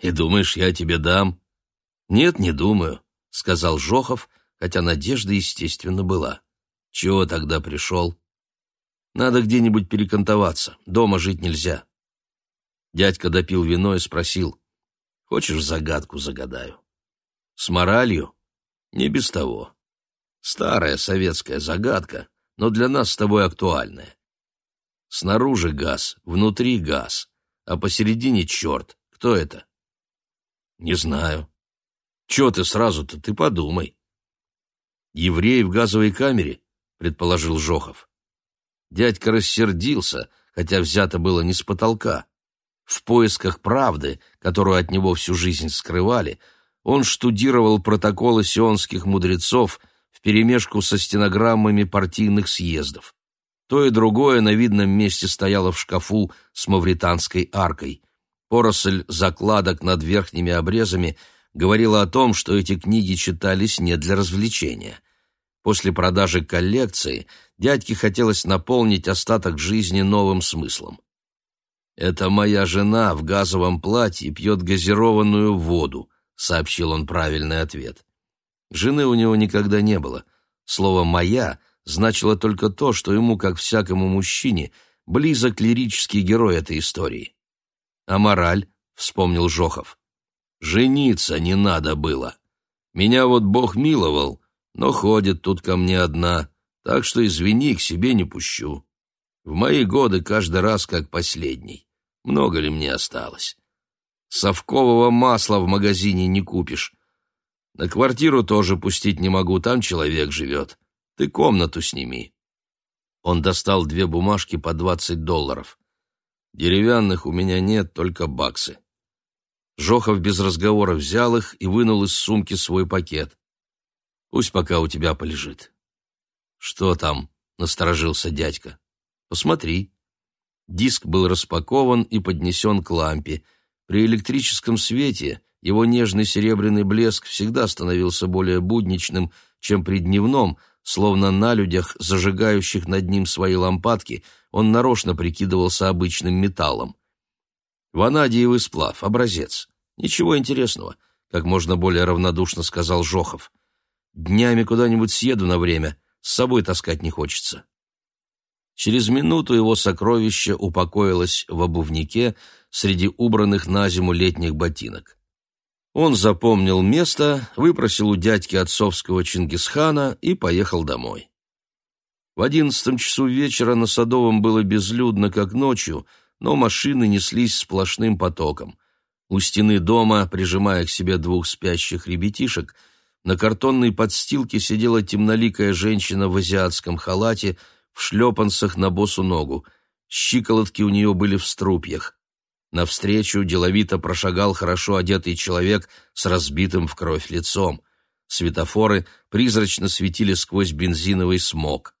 И думаешь, я тебе дам? Нет, не думаю, сказал Жохов, хотя надежда, естественно, была. Чего тогда пришел? Надо где-нибудь перекантоваться, дома жить нельзя. Дядька допил вино и спросил, хочешь загадку загадаю? С моралью? Не без того. Старая советская загадка, но для нас с тобой актуальная. Снаружи газ, внутри газ а посередине черт. Кто это? Не знаю. Чего ты сразу-то, ты подумай. Еврей в газовой камере, предположил Жохов. Дядька рассердился, хотя взято было не с потолка. В поисках правды, которую от него всю жизнь скрывали, он штудировал протоколы сионских мудрецов вперемешку со стенограммами партийных съездов. То и другое на видном месте стояло в шкафу с мавританской аркой. Поросль закладок над верхними обрезами говорила о том, что эти книги читались не для развлечения. После продажи коллекции дядьке хотелось наполнить остаток жизни новым смыслом. «Это моя жена в газовом платье пьет газированную воду», — сообщил он правильный ответ. Жены у него никогда не было. Слово «моя» значило только то, что ему, как всякому мужчине, близок лирический герой этой истории. «А мораль?» — вспомнил Жохов. «Жениться не надо было. Меня вот Бог миловал, но ходит тут ко мне одна, так что, извини, к себе не пущу. В мои годы каждый раз как последний. Много ли мне осталось? Совкового масла в магазине не купишь. На квартиру тоже пустить не могу, там человек живет. Ты комнату сними. Он достал две бумажки по двадцать долларов. Деревянных у меня нет, только баксы. Жохов без разговора взял их и вынул из сумки свой пакет. Пусть пока у тебя полежит. Что там? насторожился дядька. Посмотри. Диск был распакован и поднесен к лампе. При электрическом свете его нежный серебряный блеск всегда становился более будничным, чем при дневном, словно на людях, зажигающих над ним свои лампадки, он нарочно прикидывался обычным металлом. «Ванадиевый сплав, образец. Ничего интересного», — как можно более равнодушно сказал Жохов. «Днями куда-нибудь съеду на время, с собой таскать не хочется». Через минуту его сокровище упокоилось в обувнике среди убранных на зиму летних ботинок. Он запомнил место, выпросил у дядьки отцовского Чингисхана и поехал домой. В одиннадцатом часу вечера на Садовом было безлюдно, как ночью, но машины неслись сплошным потоком. У стены дома, прижимая к себе двух спящих ребятишек, на картонной подстилке сидела темноликая женщина в азиатском халате — в шлепанцах на босу ногу. Щиколотки у нее были в струпьях. Навстречу деловито прошагал хорошо одетый человек с разбитым в кровь лицом. Светофоры призрачно светили сквозь бензиновый смог.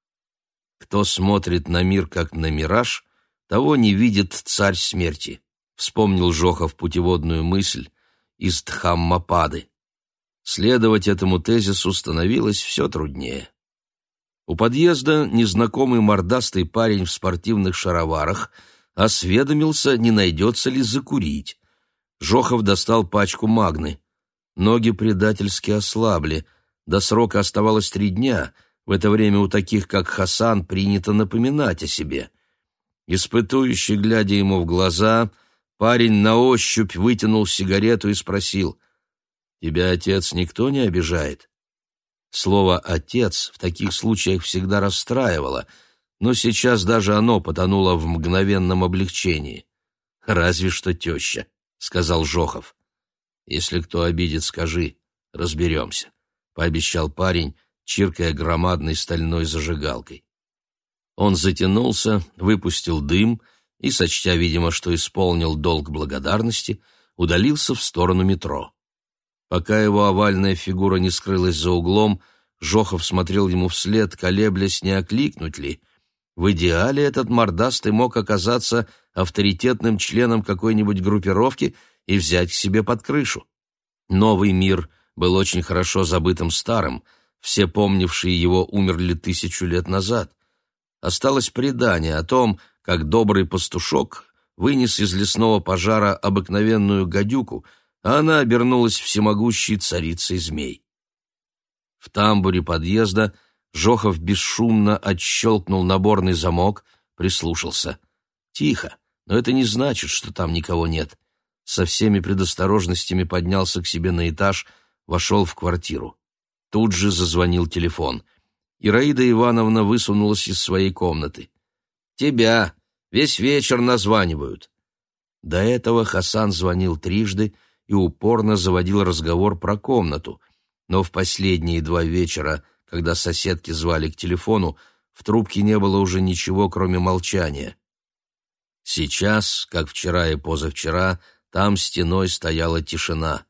Кто смотрит на мир как на мираж, того не видит царь смерти. Вспомнил Жохов путеводную мысль из Дхаммапады. Следовать этому тезису становилось все труднее. У подъезда незнакомый мордастый парень в спортивных шароварах осведомился, не найдется ли закурить. Жохов достал пачку магны. Ноги предательски ослабли. До срока оставалось три дня. В это время у таких, как Хасан, принято напоминать о себе. Испытующий, глядя ему в глаза, парень на ощупь вытянул сигарету и спросил, «Тебя, отец, никто не обижает?» Слово «отец» в таких случаях всегда расстраивало, но сейчас даже оно потонуло в мгновенном облегчении. «Разве что теща», — сказал Жохов. «Если кто обидит, скажи, разберемся», — пообещал парень, чиркая громадной стальной зажигалкой. Он затянулся, выпустил дым и, сочтя, видимо, что исполнил долг благодарности, удалился в сторону метро. Пока его овальная фигура не скрылась за углом, Жохов смотрел ему вслед, колеблясь, не окликнуть ли. В идеале этот мордастый мог оказаться авторитетным членом какой-нибудь группировки и взять к себе под крышу. Новый мир был очень хорошо забытым старым, все помнившие его умерли тысячу лет назад. Осталось предание о том, как добрый пастушок вынес из лесного пожара обыкновенную гадюку — она обернулась всемогущей царицей змей. В тамбуре подъезда Жохов бесшумно отщелкнул наборный замок, прислушался. Тихо, но это не значит, что там никого нет. Со всеми предосторожностями поднялся к себе на этаж, вошел в квартиру. Тут же зазвонил телефон. Ираида Ивановна высунулась из своей комнаты. «Тебя! Весь вечер названивают!» До этого Хасан звонил трижды, и упорно заводил разговор про комнату, но в последние два вечера, когда соседки звали к телефону, в трубке не было уже ничего, кроме молчания. Сейчас, как вчера и позавчера, там стеной стояла тишина.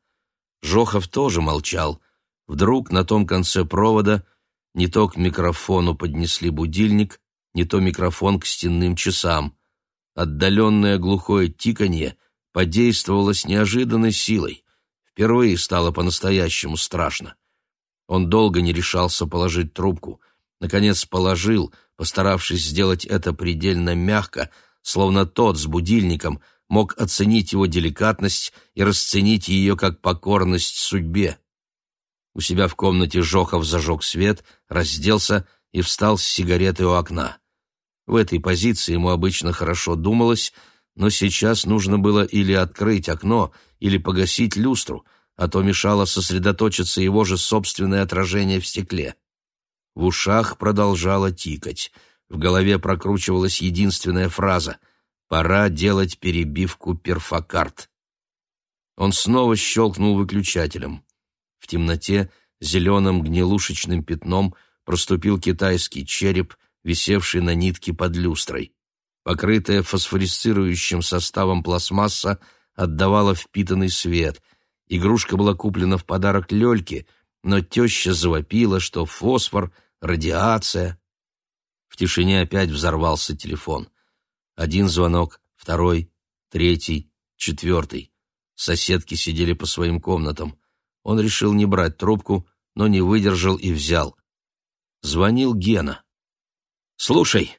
Жохов тоже молчал. Вдруг на том конце провода не то к микрофону поднесли будильник, не то микрофон к стенным часам. Отдаленное глухое тиканье — подействовало с неожиданной силой. Впервые стало по-настоящему страшно. Он долго не решался положить трубку. Наконец положил, постаравшись сделать это предельно мягко, словно тот с будильником мог оценить его деликатность и расценить ее как покорность судьбе. У себя в комнате Жохов зажег свет, разделся и встал с сигаретой у окна. В этой позиции ему обычно хорошо думалось — но сейчас нужно было или открыть окно, или погасить люстру, а то мешало сосредоточиться его же собственное отражение в стекле. В ушах продолжало тикать. В голове прокручивалась единственная фраза «Пора делать перебивку перфокарт». Он снова щелкнул выключателем. В темноте зеленым гнилушечным пятном проступил китайский череп, висевшей на нитке под люстрой. Покрытая фосфорисцирующим составом пластмасса отдавала впитанный свет. Игрушка была куплена в подарок Лёльке, но теща завопила, что фосфор, радиация. В тишине опять взорвался телефон. Один звонок, второй, третий, четвертый. Соседки сидели по своим комнатам. Он решил не брать трубку, но не выдержал и взял. Звонил Гена. «Слушай», —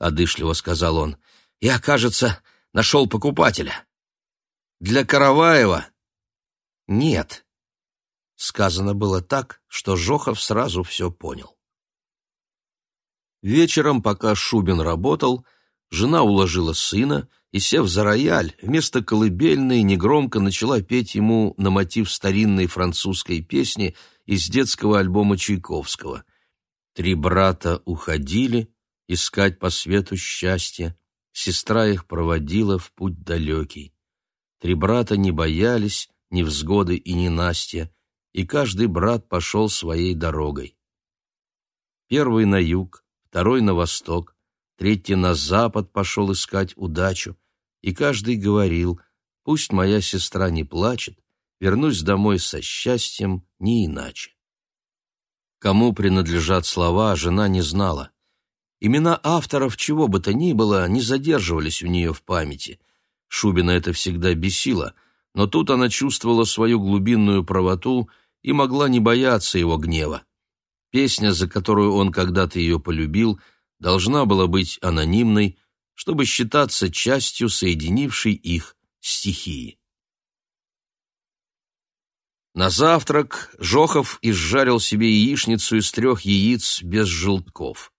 одышливо сказал он, — «я, кажется, нашел покупателя». «Для Караваева?» «Нет». Сказано было так, что Жохов сразу все понял. Вечером, пока Шубин работал, жена уложила сына и, сев за рояль, вместо колыбельной негромко начала петь ему на мотив старинной французской песни из детского альбома Чайковского. Три брата уходили искать по свету счастья, сестра их проводила в путь далекий. Три брата не боялись ни взгоды и ни Настя, и каждый брат пошел своей дорогой. Первый на юг, второй на восток, третий на запад пошел искать удачу, и каждый говорил, пусть моя сестра не плачет, вернусь домой со счастьем, не иначе. Кому принадлежат слова, жена не знала. Имена авторов чего бы то ни было не задерживались у нее в памяти. Шубина это всегда бесило, но тут она чувствовала свою глубинную правоту и могла не бояться его гнева. Песня, за которую он когда-то ее полюбил, должна была быть анонимной, чтобы считаться частью соединившей их стихии. На завтрак Жохов изжарил себе яичницу из трех яиц без желтков.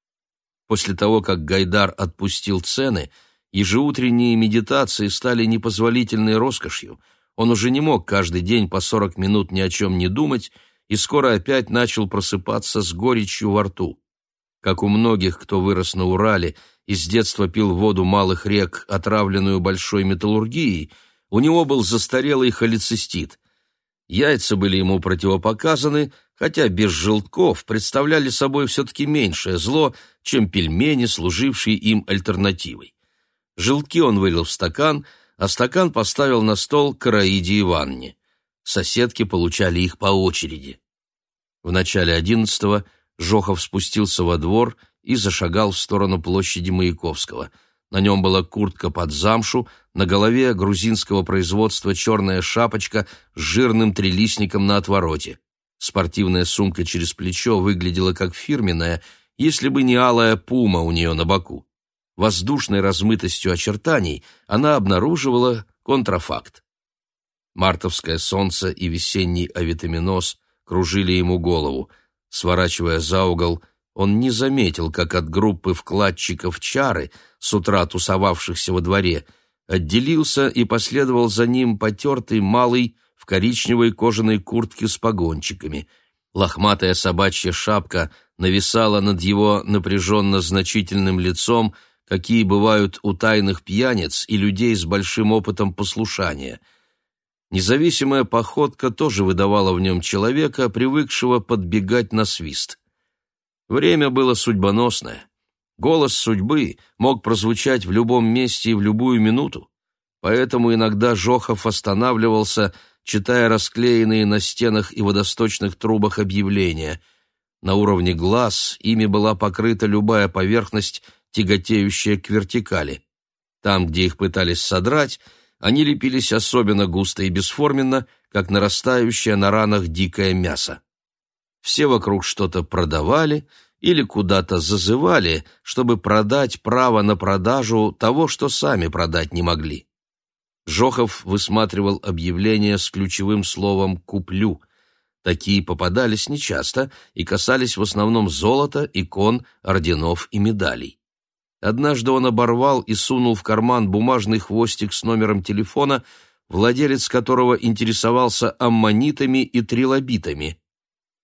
После того, как Гайдар отпустил цены, ежеутренние медитации стали непозволительной роскошью. Он уже не мог каждый день по сорок минут ни о чем не думать и скоро опять начал просыпаться с горечью во рту. Как у многих, кто вырос на Урале и с детства пил воду малых рек, отравленную большой металлургией, у него был застарелый холецистит. Яйца были ему противопоказаны, хотя без желтков представляли собой все-таки меньшее зло, чем пельмени, служившие им альтернативой. Желтки он вылил в стакан, а стакан поставил на стол Караиде Ивановне. Соседки получали их по очереди. В начале одиннадцатого Жохов спустился во двор и зашагал в сторону площади Маяковского. На нем была куртка под замшу, на голове грузинского производства черная шапочка с жирным трилистником на отвороте. Спортивная сумка через плечо выглядела как фирменная, если бы не алая пума у нее на боку. Воздушной размытостью очертаний она обнаруживала контрафакт. Мартовское солнце и весенний авитаминоз кружили ему голову. Сворачивая за угол, он не заметил, как от группы вкладчиков чары, с утра тусовавшихся во дворе, отделился и последовал за ним потертый малый в коричневой кожаной куртке с погончиками. Лохматая собачья шапка нависала над его напряженно значительным лицом, какие бывают у тайных пьяниц и людей с большим опытом послушания — Независимая походка тоже выдавала в нем человека, привыкшего подбегать на свист. Время было судьбоносное. Голос судьбы мог прозвучать в любом месте и в любую минуту, поэтому иногда Жохов останавливался, читая расклеенные на стенах и водосточных трубах объявления. На уровне глаз ими была покрыта любая поверхность, тяготеющая к вертикали. Там, где их пытались содрать, они лепились особенно густо и бесформенно, как нарастающее на ранах дикое мясо. Все вокруг что-то продавали или куда-то зазывали, чтобы продать право на продажу того, что сами продать не могли. Жохов высматривал объявления с ключевым словом «куплю». Такие попадались нечасто и касались в основном золота, икон, орденов и медалей. Однажды он оборвал и сунул в карман бумажный хвостик с номером телефона, владелец которого интересовался аммонитами и трилобитами.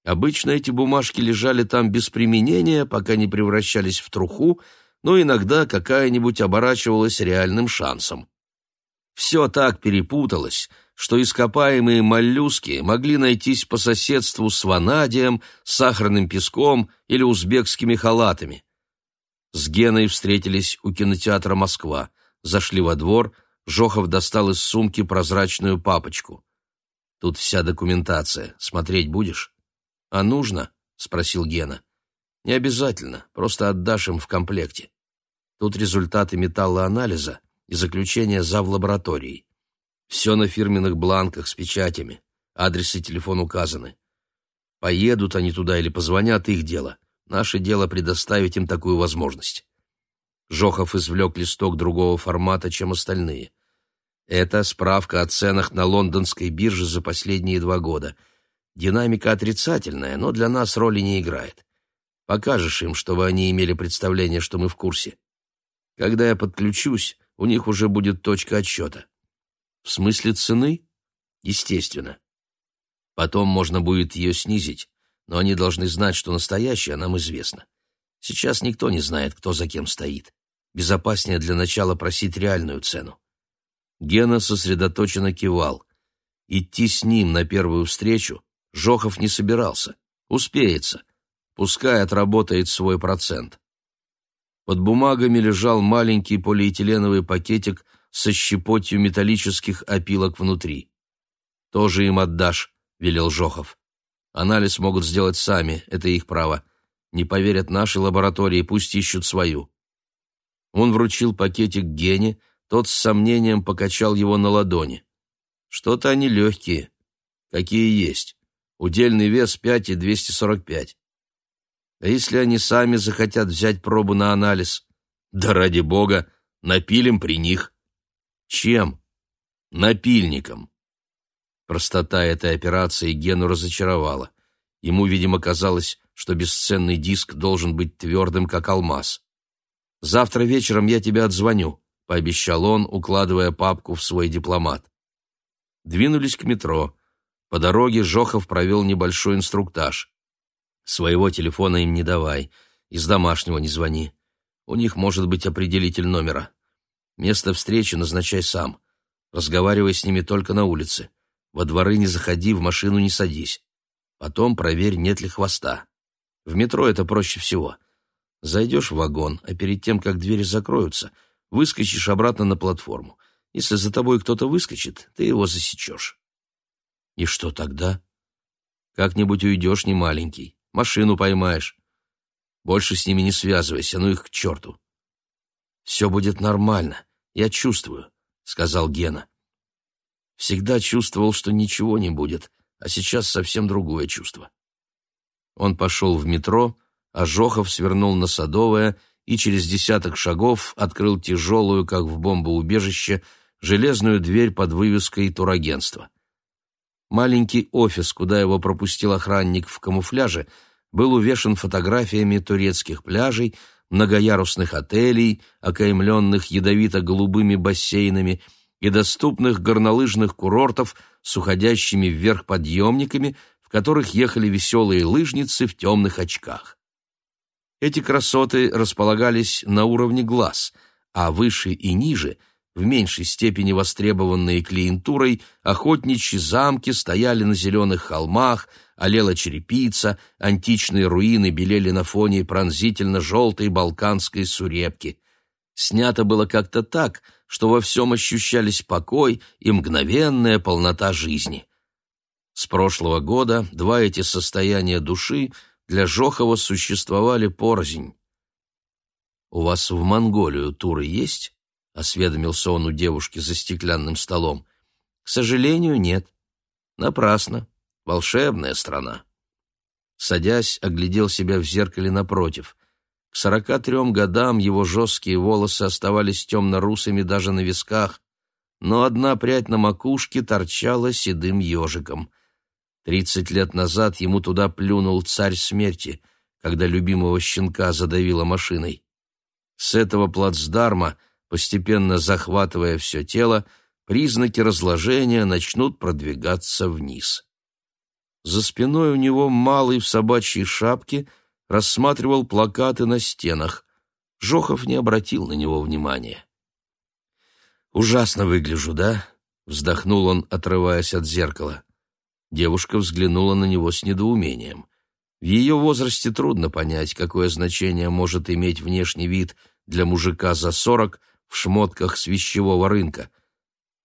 Обычно эти бумажки лежали там без применения, пока не превращались в труху, но иногда какая-нибудь оборачивалась реальным шансом. Все так перепуталось, что ископаемые моллюски могли найтись по соседству с ванадием, сахарным песком или узбекскими халатами. С Геной встретились у кинотеатра «Москва», зашли во двор, Жохов достал из сумки прозрачную папочку. «Тут вся документация. Смотреть будешь?» «А нужно?» — спросил Гена. «Не обязательно, просто отдашь им в комплекте. Тут результаты металлоанализа и заключение зав лабораторией. Все на фирменных бланках с печатями, адрес и телефон указаны. Поедут они туда или позвонят, их дело. Наше дело предоставить им такую возможность». Жохов извлек листок другого формата, чем остальные. Это справка о ценах на лондонской бирже за последние два года. Динамика отрицательная, но для нас роли не играет. Покажешь им, чтобы они имели представление, что мы в курсе. Когда я подключусь, у них уже будет точка отсчета. В смысле цены? Естественно. Потом можно будет ее снизить, но они должны знать, что настоящее нам известно. Сейчас никто не знает, кто за кем стоит. Безопаснее для начала просить реальную цену. Гена сосредоточенно кивал. Идти с ним на первую встречу Жохов не собирался. Успеется. Пускай отработает свой процент. Под бумагами лежал маленький полиэтиленовый пакетик со щепотью металлических опилок внутри. «Тоже им отдашь», — велел Жохов. «Анализ могут сделать сами, это их право. Не поверят нашей лаборатории, пусть ищут свою». Он вручил пакетик Гене, тот с сомнением покачал его на ладони. Что-то они легкие. Какие есть. Удельный вес 5 и 245. А если они сами захотят взять пробу на анализ? Да ради бога, напилим при них. Чем? Напильником. Простота этой операции Гену разочаровала. Ему, видимо, казалось, что бесценный диск должен быть твердым, как алмаз. «Завтра вечером я тебе отзвоню», — пообещал он, укладывая папку в свой дипломат. Двинулись к метро. По дороге Жохов провел небольшой инструктаж. «Своего телефона им не давай, из домашнего не звони. У них может быть определитель номера. Место встречи назначай сам. Разговаривай с ними только на улице. Во дворы не заходи, в машину не садись. Потом проверь, нет ли хвоста. В метро это проще всего. Зайдешь в вагон, а перед тем, как двери закроются — выскочишь обратно на платформу. Если за тобой кто-то выскочит, ты его засечешь. И что тогда? Как-нибудь уйдешь, не маленький, машину поймаешь. Больше с ними не связывайся, ну их к черту. Все будет нормально, я чувствую, — сказал Гена. Всегда чувствовал, что ничего не будет, а сейчас совсем другое чувство. Он пошел в метро, а Жохов свернул на Садовое и через десяток шагов открыл тяжелую, как в бомбоубежище, железную дверь под вывеской турагентства. Маленький офис, куда его пропустил охранник в камуфляже, был увешан фотографиями турецких пляжей, многоярусных отелей, окаймленных ядовито-голубыми бассейнами и доступных горнолыжных курортов с уходящими вверх подъемниками, в которых ехали веселые лыжницы в темных очках. Эти красоты располагались на уровне глаз, а выше и ниже, в меньшей степени востребованные клиентурой, охотничьи замки стояли на зеленых холмах, олела черепица, античные руины белели на фоне пронзительно-желтой балканской сурепки. Снято было как-то так, что во всем ощущались покой и мгновенная полнота жизни. С прошлого года два эти состояния души для Жохова существовали порознь. «У вас в Монголию туры есть?» — осведомился он у девушки за стеклянным столом. «К сожалению, нет. Напрасно. Волшебная страна». Садясь, оглядел себя в зеркале напротив. К сорока трем годам его жесткие волосы оставались темно-русыми даже на висках, но одна прядь на макушке торчала седым ежиком. Тридцать лет назад ему туда плюнул царь смерти, когда любимого щенка задавило машиной. С этого плацдарма, постепенно захватывая все тело, признаки разложения начнут продвигаться вниз. За спиной у него малый в собачьей шапке рассматривал плакаты на стенах. Жохов не обратил на него внимания. «Ужасно выгляжу, да?» — вздохнул он, отрываясь от зеркала. Девушка взглянула на него с недоумением. В ее возрасте трудно понять, какое значение может иметь внешний вид для мужика за сорок в шмотках с вещевого рынка.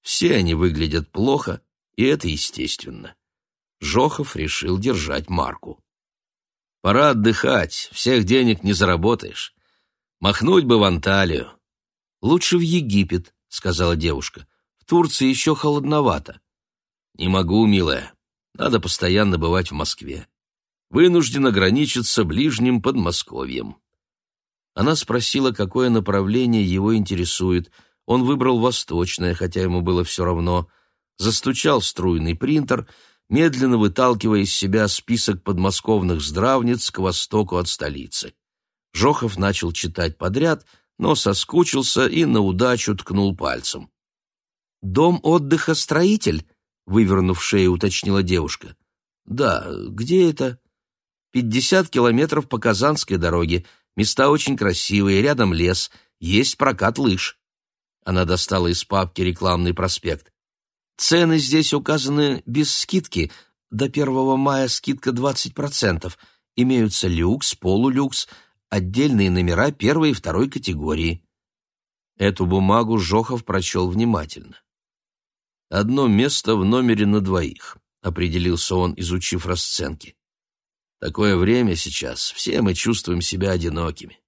Все они выглядят плохо, и это естественно. Жохов решил держать марку. Пора отдыхать, всех денег не заработаешь. Махнуть бы в Анталию. Лучше в Египет, сказала девушка. В Турции еще холодновато. Не могу, милая. Надо постоянно бывать в Москве. Вынужден ограничиться ближним Подмосковьем. Она спросила, какое направление его интересует. Он выбрал восточное, хотя ему было все равно. Застучал струйный принтер — медленно выталкивая из себя список подмосковных здравниц к востоку от столицы. Жохов начал читать подряд, но соскучился и на удачу ткнул пальцем. «Дом отдыха «Строитель»?» — вывернув шею, уточнила девушка. «Да, где это?» «Пятьдесят километров по Казанской дороге. Места очень красивые, рядом лес, есть прокат лыж». Она достала из папки рекламный проспект. Цены здесь указаны без скидки. До 1 мая скидка 20%. Имеются люкс, полулюкс, отдельные номера первой и второй категории. Эту бумагу Жохов прочел внимательно. «Одно место в номере на двоих», — определился он, изучив расценки. «Такое время сейчас, все мы чувствуем себя одинокими.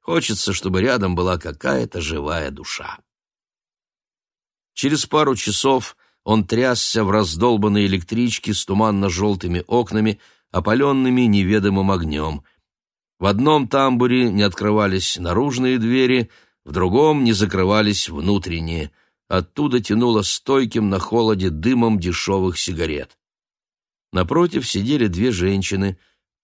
Хочется, чтобы рядом была какая-то живая душа». Через пару часов он трясся в раздолбанной электричке с туманно-желтыми окнами, опаленными неведомым огнем. В одном тамбуре не открывались наружные двери, в другом не закрывались внутренние. Оттуда тянуло стойким на холоде дымом дешевых сигарет. Напротив сидели две женщины.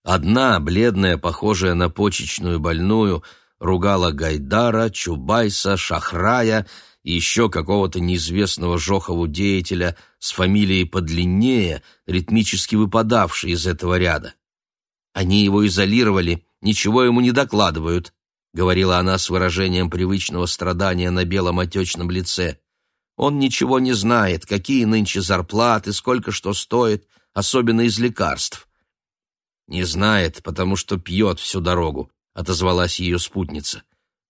Одна, бледная, похожая на почечную больную, ругала Гайдара, Чубайса, Шахрая — и еще какого-то неизвестного Жохову деятеля с фамилией подлиннее, ритмически выпадавшей из этого ряда. Они его изолировали, ничего ему не докладывают, говорила она с выражением привычного страдания на белом отечном лице. Он ничего не знает, какие нынче зарплаты, сколько что стоит, особенно из лекарств. Не знает, потому что пьет всю дорогу, отозвалась ее спутница.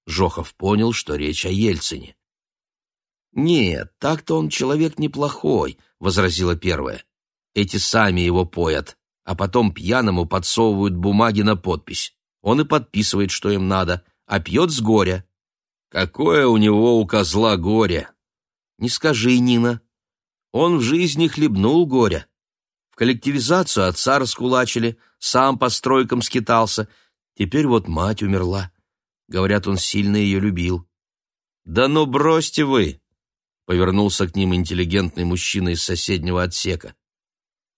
Жохов понял, что речь о Ельцине. «Нет, так-то он человек неплохой», — возразила первая. «Эти сами его поят, а потом пьяному подсовывают бумаги на подпись. Он и подписывает, что им надо, а пьет с горя». «Какое у него у козла горе?» «Не скажи, Нина. Он в жизни хлебнул горя. Коллективизацию отца раскулачили, сам по стройкам скитался. Теперь вот мать умерла. Говорят, он сильно ее любил». «Да ну бросьте вы!» повернулся к ним интеллигентный мужчина из соседнего отсека.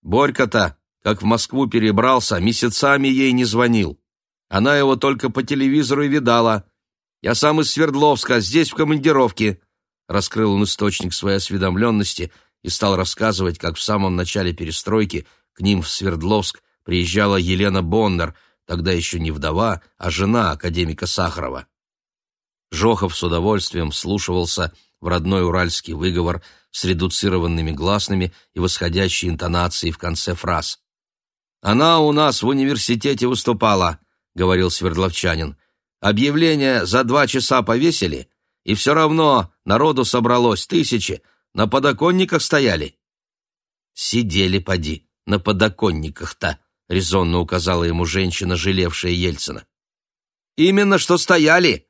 Борька-то, как в Москву перебрался, месяцами ей не звонил. Она его только по телевизору и видала. Я сам из Свердловска, здесь в командировке. Раскрыл он источник своей осведомленности и стал рассказывать, как в самом начале перестройки к ним в Свердловск приезжала Елена Боннер, тогда еще не вдова, а жена академика Сахарова. Жохов с удовольствием вслушивался в родной уральский выговор с редуцированными гласными и восходящей интонацией в конце фраз. «Она у нас в университете выступала», — говорил Свердловчанин. «Объявление за два часа повесили, и все равно народу собралось тысячи, на подоконниках стояли». «Сидели, поди, на подоконниках-то», — резонно указала ему женщина, жалевшая Ельцина. «Именно что стояли»,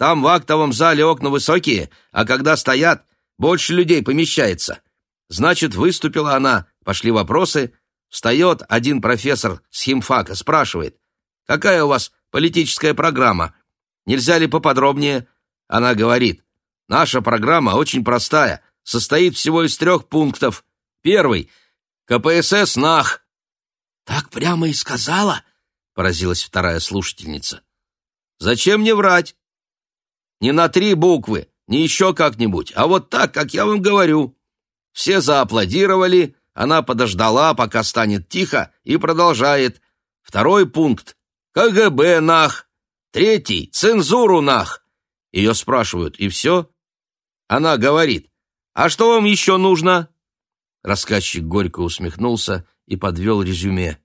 там в актовом зале окна высокие, а когда стоят, больше людей помещается. Значит, выступила она, пошли вопросы. Встает один профессор с химфака, спрашивает, какая у вас политическая программа? Нельзя ли поподробнее? Она говорит, наша программа очень простая, состоит всего из трех пунктов. Первый — КПСС НАХ. Так прямо и сказала? Поразилась вторая слушательница. Зачем мне врать? Не на три буквы, не еще как-нибудь, а вот так, как я вам говорю. Все зааплодировали, она подождала, пока станет тихо, и продолжает. Второй пункт. КГБ нах. Третий. Цензуру нах. Ее спрашивают, и все? Она говорит, а что вам еще нужно? Рассказчик горько усмехнулся и подвел резюме.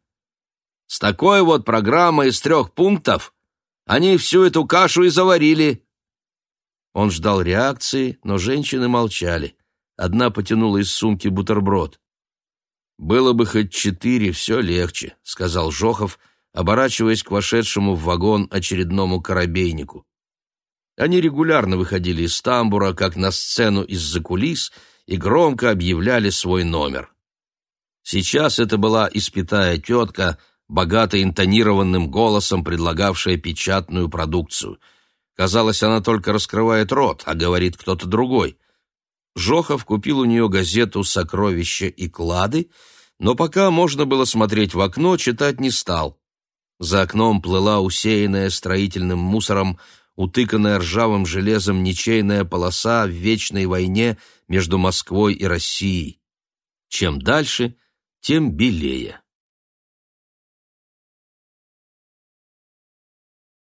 С такой вот программой из трех пунктов они всю эту кашу и заварили. Он ждал реакции, но женщины молчали. Одна потянула из сумки бутерброд. «Было бы хоть четыре, все легче», — сказал Жохов, оборачиваясь к вошедшему в вагон очередному корабейнику. Они регулярно выходили из тамбура, как на сцену из-за кулис, и громко объявляли свой номер. Сейчас это была испитая тетка, богато интонированным голосом предлагавшая печатную продукцию. Казалось, она только раскрывает рот, а говорит кто-то другой. Жохов купил у нее газету «Сокровища и клады», но пока можно было смотреть в окно, читать не стал. За окном плыла усеянная строительным мусором, утыканная ржавым железом ничейная полоса в вечной войне между Москвой и Россией. Чем дальше, тем белее.